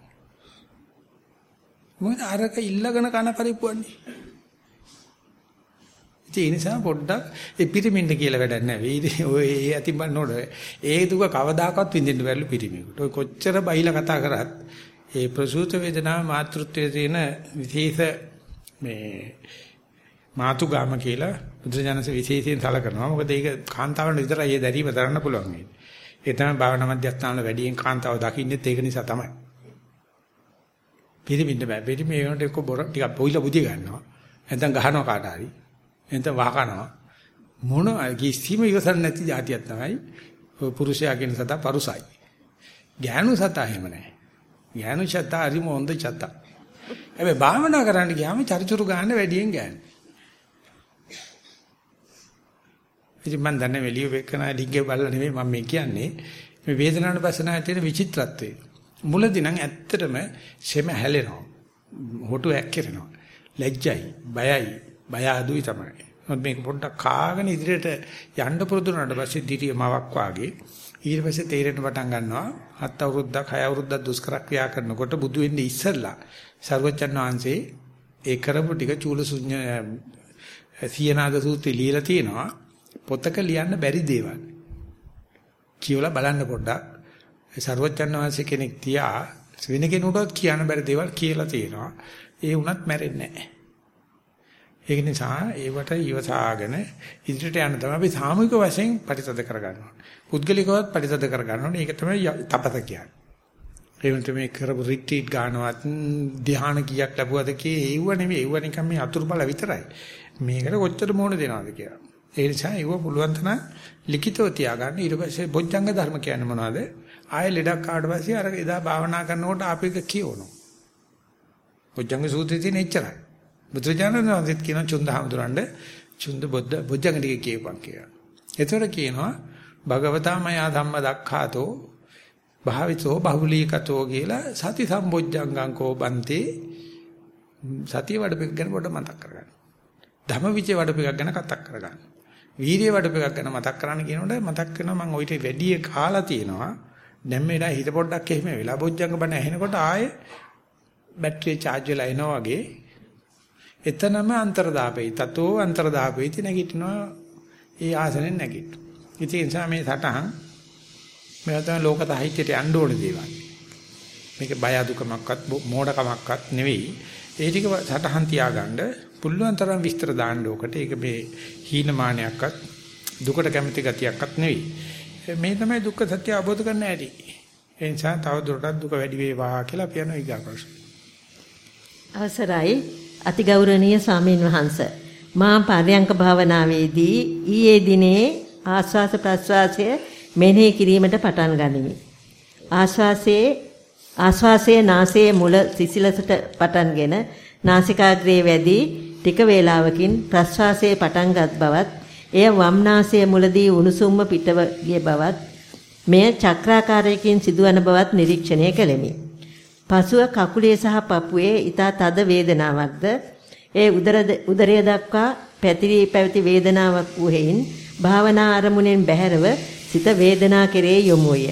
මොකද අරක ඉල්ලගෙන කන පරිප්පුවන්නේ. ඒ නිසා පොඩ්ඩක් ඒ පිරිමින්ද කියලා වැඩක් නැහැ. ඔය ඒ අතින් බලනකොට ඒ දුක කවදාකවත් විඳින්න බැරිලු පිරිමියෙකුට. ඔය කොච්චර බයිලා කතා කරත් ඒ ප්‍රසූත වේදනාව මාතෘත්වයේ තියෙන විශේෂ මේ මාතුගාම කියලා බුදුජානක විශේෂයෙන් සලකනවා. මොකද ඒක කාන්තාවන් විතරයි ඒ දැරීම දරන්න පුළුවන් මේ. ඒ තමයි භාවනා මධ්‍යස්ථාන වැඩියෙන් කාන්තාව දකින්නෙත් ඒක නිසා තමයි. පිරිමින්න බෑ. පිරිමි ඒකට එක්ක බොර ටිකක් පොයිලා බුදිය ගන්නවා. නැත්නම් ගහනවා කාට හරි. නැත්නම් වහකනවා. මොන කිසිම ඉවසන් නැති જાතියක් තමයි පුරුෂයා කියන සතා පරුසයි. ඥානු සතා එහෙම නැහැ. ඥානු සතා හරිම හොඳ සතා. හැබැයි භාවනා කරන්න ගියාම චරිචුරු ගන්න වැඩියෙන් ගන්න. ඉතින් මම දන්නේ වෙලිය වෙකන ලිංගේ බලලා නෙමෙයි මම මේ කියන්නේ. මේ වේදනාවට පස්සනාවේ තියෙන විචිත්‍රත්වය. මුලදී නම් ඇත්තටම සෙම හැලෙනවා. හොටු ඇක්කිරෙනවා. ලැජ්ජයි, බයයි, බය අඩුයි තමයි. මොකද මේක පොඩ්ඩක් කාගෙන ඉදිරියට යන්න පුරුදු වුණාට පස්සේ දිටිය මවක් වාගේ ඊට පස්සේ තේරෙන්න පටන් ගන්නවා හත් අවුරුද්දක් හය අවුරුද්දක් දුෂ්කර ක්‍රියා කරනකොට බුදු වෙන්නේ ඉස්සෙල්ලා සර්වචන් වහන්සේ ඒ කරපු ටික චූලසුඤ්ඤ සියනාද සූත්‍රය ලියලා තියෙනවා පොතක ලියන්න බැරි දේවල්. කියවලා බලන්න පොඩ්ඩක්. ඒ ਸਰවඥාන් වහන්සේ කෙනෙක් තියා වෙන කෙනෙකුටවත් කියන්න බැරි දේවල් කියලා තියෙනවා. ඒ වුණත් මැරෙන්නේ නැහැ. ඒක නිසා ඒවට ඉවසාගෙන ඉදිරියට යන්න තමයි අපි සාමූහික වශයෙන් පරිසද කරගන්නවා. පුද්ගලිකවත් පරිසද කරගන්නවා. ඒක තමයි තපත කියන්නේ. ඒ වෙනත මේ කරපු රිට්‍රීට් ගන්නවත් ධ්‍යාන කීයක් ලැබුවද කී ඒව නෙමෙයි ඒව නිකන් මේ අතුරු බල විතරයි. මේකට කොච්චර මොන දෙනවද කියලා. ඒ නිසා ඒව පුළුවන් තරම් ලිඛිතව තියාගන්න. ඊට පස්සේ බොජ්ජංග ධර්ම කියන්නේ මොනවද? ආයෙ ලෙඩක් ආවට පස්සේ අර එදා භාවනා කරනකොට ආපෙක කියවනවා. බොජ්ජංග සූත්‍රයේ තියෙන එච්චරයි. බුදුරජාණන් වහන්සේත් කියන චුන්දහමඳුරන්න චුන්ද බොද්ද බොජ්ජංග ටික කියපන් කියලා. ඒතර කියනවා භගවතාමයා ධම්ම දක්ඛාතෝ භාවිතෝ බහුලීකතෝ කියලා සති සම්බොජ්ජංගං කෝ බන්තේ සතිය වඩපෙක් ගැන පොඩ්ඩ මතක් කරගන්න. ධම්මවිචේ වඩපෙක් ගැන කතා කරගන්න. වීර්ය වඩප එකක් ගැන මතක් කරන්න කියනකොට මතක් වෙනවා මම ඔయిత වැඩි කාලා තියෙනවා. දැන් මේලා හිත පොඩ්ඩක් එහෙම වෙලා බොජ්ජංග බණ ඇහෙනකොට ආයේ බැටරිය charge වෙලා එනවා වගේ එතනම අන්තරදාපේ තතෝ අන්තරදාපේ ඉති නැගිටිනවා ඒ ආසනෙන් නැගිටු. ඉතින් ඒ නිසා මේ සටහන් මේවා තමයි ලෝක සාහිත්‍යයට යන්න ඕන දේවල්. මේක බය අදුකමක්වත් මෝඩකමක්වත් නෙවෙයි. ඒ ටික සටහන් තියාගන්න පුළුවන් තරම් විස්තර දාන්න ඕකට. ඒක මේ හීනමානයක්වත් දුකට කැමති ගතියක්වත් නෙවෙයි. මේ තමයි දුක්ඛ සත්‍ය අවබෝධ කරන්න ඇති. ඒ නිසා තව දුරටත් දුක වැඩි වේවා කියලා කියන ඊගා ප්‍රශ්න. අවසරයි අතිගෞරවනීය ස්වාමීන් වහන්ස මා පරයන්ක භාවනාවේදී ඊයේ දිනේ ආස්වාස ප්‍රස්වාසය මෙනෙහි කිරීමට පටන් ගනිමි. ආස්වාසයේ ආස්වාසයේ නාසයේ මුල සිසිලසට පටන්ගෙන නාසිකාග්‍රේ වැඩි ටික වේලාවකින් ප්‍රස්වාසයේ පටන්ගත් බවත් එය වම් නාසයේ මුලදී උණුසුම්ම පිටව ගිය බවත් මෙය චක්‍රාකාරයකින් සිදුවන බවත් නිරීක්ෂණය කළෙමි. පසුව කකුලේ සහ පපුවේ ඊතා තද වේදනාවක්ද ඒ උදරය දක්වා පැතිරී පැවති වේදනාවක් වූ හේයින් භාවනා අරමුණෙන් බැහැරව සිත වේදනා කෙරේ යොමු විය.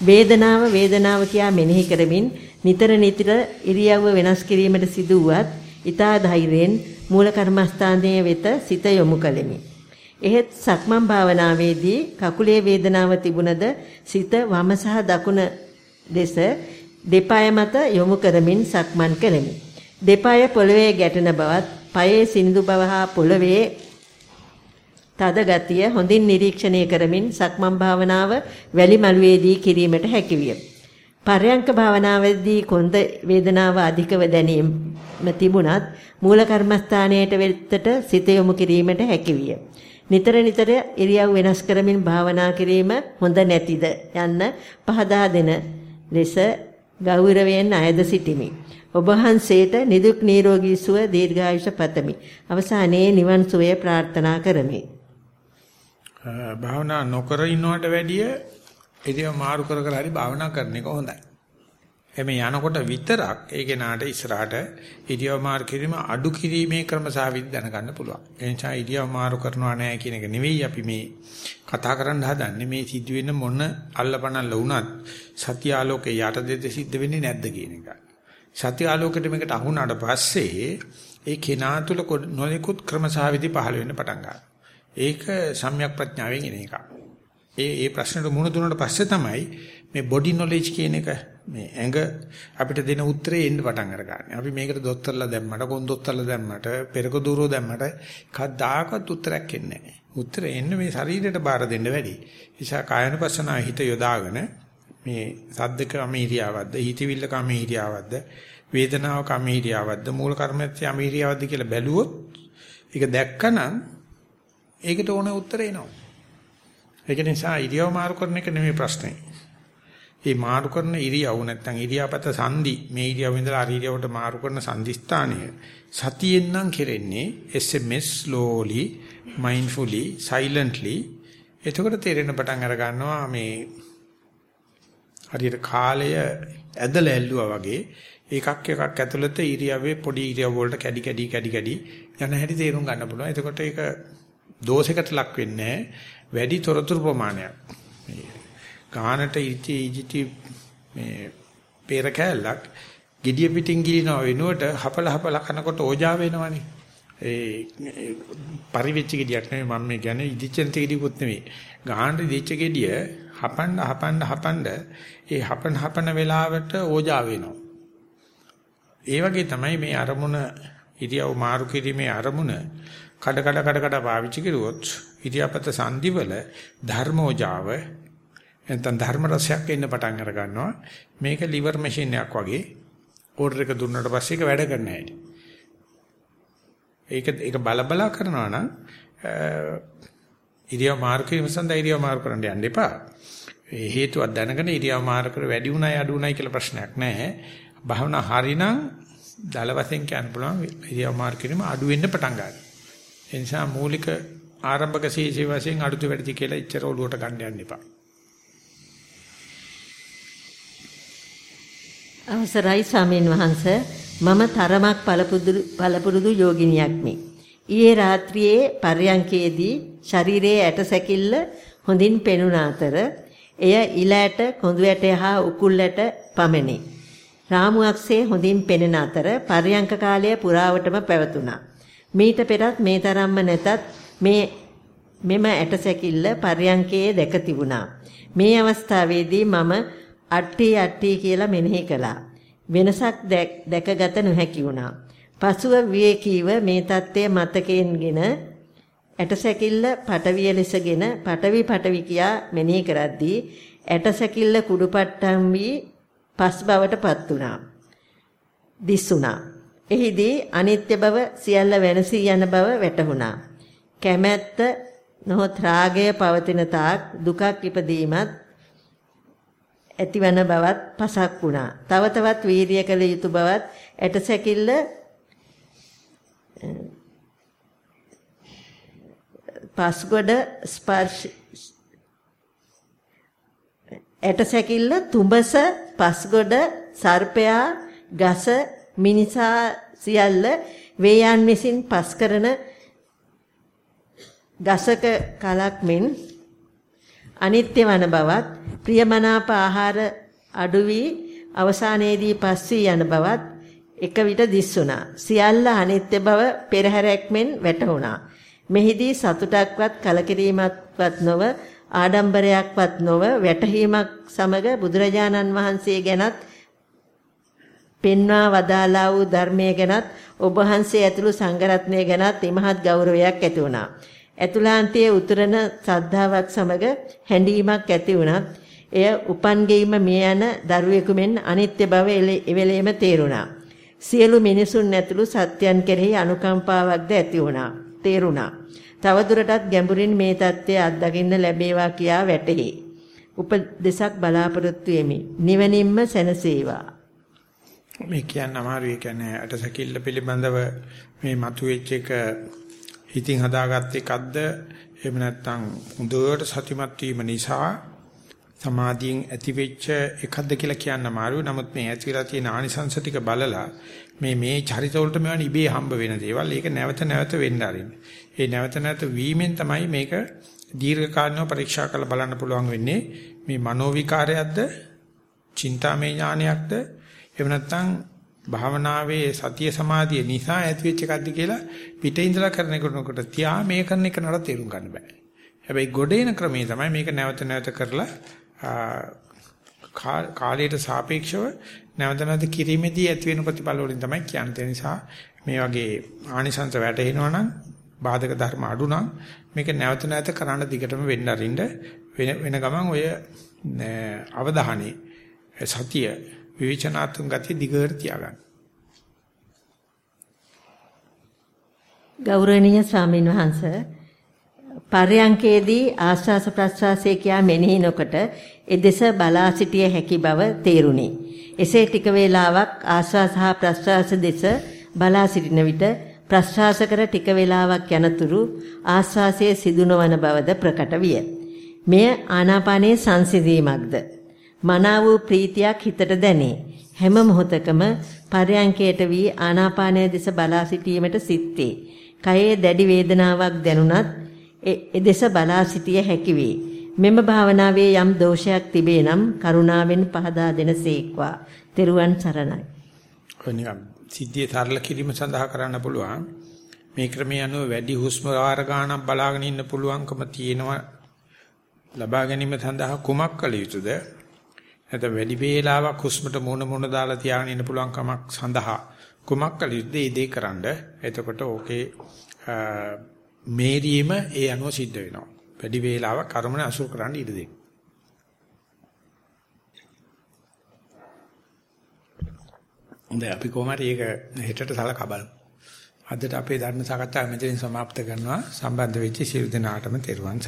වේදනාව වේදනාව කියා මෙනෙහි කරමින් නිතර නිතර ඉරියව්ව වෙනස් කිරීමට සිදු වුවත් ඊතා ධෛර්යයෙන් මූල කර්මස්ථානයේ වෙත සිත යොමු කළෙමි. එහෙත් සක්මන් භාවනාවේදී කකුලේ වේදනාව තිබුණද සිත වම සහ දකුණ දෙස දෙපාය මත යොමු කරමින් සක්මන් කළෙමි. දෙපය පොළවේ ගැටෙන බවත්, පයේ සිනිඳු බව හා පොළවේ තද ගතිය හොඳින් නිරීක්ෂණය කරමින් සක්මන් භාවනාව වැලි මළුවේදී කිරීමට හැකියිය. පරයන්ක භාවනාවේදී කොන්ද වේදනාව අධිකව දැනීම තිබුණත් මූල කර්මස්ථානයට වෙතට සිත යොමු කිරීමට හැකියිය. නිතර නිතර ඉරියව් වෙනස් කරමින් භාවනා කිරීම හොඳ නැතිද යන්න පහදා දෙන ලෙස ගෞරවයෙන් අයද සිටිමි. ඔබ වහන්සේට නිදුක් නිරෝගී සුව දීර්ඝායුෂ පතමි. අවසානයේ නිවන් සුවය ප්‍රාර්ථනා කරමි. භාවනා නොකර ඉන්නවට වැඩිය ඉතින් මාරු කර කර හරි භාවනා කරන එක හොඳයි. එමේ යනකොට විතරක් ඒ කෙනාට ඉස්සරහට ඉරියව් මාරු කිරීම අඩු කිරීමේ ක්‍රමසාවිදි දැනගන්න පුළුවන්. ඒ නිසා ඉරියව් මාරු කරනවා නෑ කියන එක නෙවෙයි අපි මේ කතා කරන්න හදන්නේ මේ සිදුවෙන මොන අල්ලපනල්ල වුණත් සත්‍ය ආලෝකේ යටදෙද සිද්ධ වෙන්නේ නැද්ද කියන එක. සත්‍ය ආලෝකෙට මේකට අහුණාට පස්සේ ඒ කෙනා තුල නොනිකුත් ක්‍රමසාවිදි පහළ වෙන්න පටන් ගන්නවා. ඒක සම්‍යක් ප්‍රඥාවෙන් එන එකක්. ඒ ඒ ප්‍රශ්නෙට මුහුණ දුන්නාට පස්සේ තමයි මේ බොඩි නොලෙජ් කියන එක මේ ඇඟ අපිට දෙන උත්තරේ එන්න පටන් අරගන්නේ. අපි මේකට දොස්තරලා දැම්මට, කොන්දොස්තරලා දැම්මට, පෙරක දూరుව දැම්මට කවදාකවත් උත්තරයක් එන්නේ නැහැ. උත්තරේ එන්නේ මේ ශරීරයට බාර දෙන්න වැඩි. නිසා කායනපසනාව හිත යොදාගෙන මේ සද්දක අමීරියාවද්ද, හිතවිල්ල කමීරියාවද්ද, වේදනාව කමීරියාවද්ද, මූල කර්මත්‍ය අමීරියාවද්ද කියලා බැලුවොත් ඒක දැක්කනම් ඒකට ඕන උත්තරේ එනවා. ඒක නිසා ඉරියව් මාරු කරන එක නෙමෙයි ප්‍රශ්නේ. මේ මාරු කරන ඉරියව් නැත්නම් ඉරියාපත සංදි මේ ඉරියව් ඉඳලා අර ඉරියවට මාරු කරන සංදිස්ථානය සතියෙන් නම් කෙරෙන්නේ SMS slowly mindfully silently එතකොට තේරෙන පටන් අර ගන්නවා මේ හරියට කාලය ඇදලා ඇල්ලුවා වගේ එකක් එකක් ඇතුළත ඉරියව්වේ පොඩි ඉරියව් වලට කැඩි කැඩි කැඩි කැඩි යන හැටි තේරුම් ගන්න පුළුවන්. එතකොට ඒක දෝෂයකට ලක් වෙන්නේ වැඩි තොරතුරු ප්‍රමාණයක්. මේ ගානට ඉති ඉජිටි මේ පෙර කැලක් gediya pitin ගිලිනව වෙනුවට හපල හපල කනකොට ඕජා වෙනවනේ. ඒ පරිවිච්ච gediyak නෙමෙයි මම මේ කියන්නේ ඉදිච්චන්ත gediyaකුත් නෙමෙයි. ගානට ඉදිච්ච gediya හපන්න හපන්න හපන්න ඒ හපන හපන වෙලාවට ඕජා වෙනවා. ඒ වගේ තමයි මේ අරමුණ ඉරියව් මාරු කිරීමේ අරමුණ කඩ කඩ කඩ කඩ පාවිච්චි කරුවොත් ඉරියාපත සංදිවල ධර්මෝජාව නැත්නම් ධර්ම රසයක් එන්න පටන් අර ගන්නවා. මේක liver machine එකක් වගේ ඕඩර් එක දුන්නාට පස්සේ ඒක වැඩ කරන්න හැටි. ඒක ඒක බල බල කරනවා නම් ඉරියව් මාරු කිරීම සඳහා ඉරියව් මාරු කරන්න යන්න එපා. ඒ හේතුවක් දැනගෙන ඉරියව් මාරු කර වැඩි උනායි අඩු උනායි කියලා ප්‍රශ්නයක් නැහැ. භාවනා හරිනම් දල වශයෙන් කියන්න පුළුවන් ඉරියව් මාරු කිරීම අඩු වෙන්න පටන් ගන්නවා. ඒ නිසා මූලික ආරම්භක සීසී වශයෙන් අඩුතු වැඩි කියලා ඉච්චර ඔලුවට ගන්න යන්න එපා. අවසරයි ස්වාමීන් වහන්ස මම තරමක් පළපුරුදු යෝගිනියක්මි. ඊයේ රාත්‍රියේ පර්යංකයේදී ශරීරයේ ඇටසැකිල්ල හොඳින් පෙනුන අතර එය ඉලෑට කොඳු ඇට හා උකුල් ඇට පමණි. රාමුවක්සේ හොඳින් පෙනෙන අතර පර්යංක කාලය පුරාවටම පැවතුණා. මීට පෙරත් මේ තරම්ම නැතත් මේ මෙම ඇටසැකිල්ල පර්යංකයේ දැක තිබුණා. මේ අවස්ථාවේදී මම අට්ටි අට්ටි කියලා මෙනෙහි කළා. වෙනසක් දැකගත නොහැකි වුණා. පසුව විවේකීව මේ தත්ත්වය මතකයෙන්ගෙන ඇටසැකිල්ල පටවිය ලෙසගෙන පටවි පටවි කියා මෙනෙහි කරද්දී ඇටසැකිල්ල කුඩුපට්ටම් වී පස් බවටපත් වුණා. දිස්සුණා. එහිදී අනිත්‍ය බව සියල්ල වෙනසී යන බව වැටහුණා. කැමැත්ත නොහොත් රාගය පවතින තාක් දුකක් ඉපදීමත් ඇතිවන බවත් පසක් වුණා. තව තවත් වීරිය කළ යුතු බවත් ඇටසැකිල්ල පස්ගොඩ ස්පර්ශ ඇටසැකිල්ල තුඹස පස්ගොඩ සර්පයා ගස මිනිසා සියල්ල වේයන් විසින් පස් කරන ගසක කලක් මෙන් අනිත්‍ය වන බවත් ප්‍රියමනාප ආහාර අඩු වී අවසානයේදී පස්සී යන බවත් එක විට දිස්සුණා. සියල්ල අනිත්‍ය බව පෙරහැරක් මෙන් වැටහුණා. මෙහිදී සතුටක්වත් කලකිරීමක්වත් නොව ආඩම්බරයක්වත් නොව වැටහීමක් සමග බුදුරජාණන් වහන්සේ ගැනත් පෙන්වා වදාලා වූ ධර්මයේ ගැනත් ඔබ වහන්සේ ඇතුළු සංඝරත්නය ගැනත් ඉමහත් ගෞරවයක් ඇති වුණා. ඇතුළාන්තයේ උතුරන ශ්‍රද්ධාවක් සමග හැඬීමක් ඇති වුණත් එය උපන්ගෙයිම මිය යන දරුවෙකු මෙන් අනිත්‍ය බව එවෙලෙම තේරුණා. සියලු මිනිසුන් ඇතුළු සත්‍යයන් කෙරෙහි අනුකම්පාවක්ද ඇති වුණා. තේරුණා. තවදුරටත් ගැඹුරින් මේ தත්ත්වය අත්දකින්න ලැබේවා කියා වැටහි. උපදේශක් බලාපොරොත්තු වෙමි. නිවනින්ම සැනසේවා. මේ කියන්න අමාරු ඒ කියන්නේ අටසකිල්ල පිළිබඳව මේ මතුවෙච්ච එක හිතින් හදාගත්ත එකක්ද එහෙම නැත්නම් හොඳට සතිමත් වීම නිසා සමාධියෙන් ඇතිවෙච්ච එකක්ද කියලා කියන්න අමාරුයි. නමුත් මේ ඇතිලා තියෙන ආනිසංස ටික බලලා මේ මේ චරිත වලට මේවා ඉබේ හම්බ වෙන දේවල්. ඒක නැවත නැවත වෙන්න ආරින්න. ඒ නැවත නැවත වීමෙන් තමයි මේක දීර්ඝ කාලීනව පරීක්ෂා කරලා බලන්න පුළුවන් වෙන්නේ. මේ මනෝ විකාරයක්ද, චින්තාමය ඥානයක්ද, එහෙම නැත්නම් භාවනාවේ සතිය සමාධිය නිසා ඇතිවෙච්ච එකක්ද කියලා පිටේ ඉඳලා කරන කෙනෙකුට තියා මේ කරන එක නට තේරුම් ගන්න බෑ. හැබැයි ගොඩේන ක්‍රමයේ තමයි මේක නැවත නැවත කරලා කාලයට සාපේක්ෂව නැවත නැවත කිරීමේදී ඇති වෙන ප්‍රතිඵල වලින් තමයි කියන්නේ. නිසා මේ වගේ ආනිසංස වැටෙනවා නම් බාධක ධර්ම අඩු නම් මේක නැවත නැවත කරන්න දිගටම වෙන්න අරින්න වෙන වෙන ගමන් ඔය අවධානයේ සතිය විවේචනාත්මක ගතිය දිගට තියාගන්න. ගෞරවනීය ස්වාමීන් වහන්සේ පර්යංකේදී ආස්වාස ප්‍රස්වාසයේ කියා මෙනෙහි නොකොට එදෙස බලා සිටිය හැකි බව තේරුණි. එසේ ටික වේලාවක් ආස්වාස හා ප්‍රස්වාස දෙස බලා සිටින විට ප්‍රස්වාස කර ටික වේලාවක් යනතුරු ආස්වාසයේ සිදු නොවන බවද ප්‍රකට විය. මෙය ආනාපානයේ සංසිඳීමක්ද? මනා වූ ප්‍රීතියක් හිතට දැනේ. හැම මොහොතකම පරයන්කයට වී ආනාපානය දෙස බලා සිටීමට සිත්තේ. කයේ දැඩි වේදනාවක් දැනුණත් එදෙස බලා සිටිය හැකි වේ. මෙම භාවනාවේ යම් දෝෂයක් තිබේ නම් කරුණාවෙන් පහදා දෙනසේක්වා. තෙරුවන් සරණයි. කොනියම් සිද්ධිය තරල කිරීම සඳහා කරන්න පුළුවන්. මේ ක්‍රමයේ අනුව වැඩි හුස්ම වාර ගන්නක් බලාගෙන ඉන්න පුළුවන්කම තියෙනවා. ලබා ගැනීම සඳහා කුමක් කළ යුතුද? නැත්නම් වැඩි වේලාවක් හුස්මට මුණ මුණ දාලා තියාගෙන ඉන්න පුළුවන් කමක් සඳහා කුමක් කළ යුතුද? ඒ දේ කරන්න. එතකොට ඕකේ මේරීම ඒ අනුව සිද්ධ වෙනවා. වැඩි වේලාවක් කර්මන අසුර කරන්න ඉඩ දෙන්න. හොඳයි අපි කොහොමද මේක හෙටට සලකා බලමු. අදට අපේ ධර්ම සාකච්ඡාව මෙතනින් સમાપ્ત කරනවා. සම්බන්ධ වෙච්ච සියලු දෙනාටම තෙරුවන්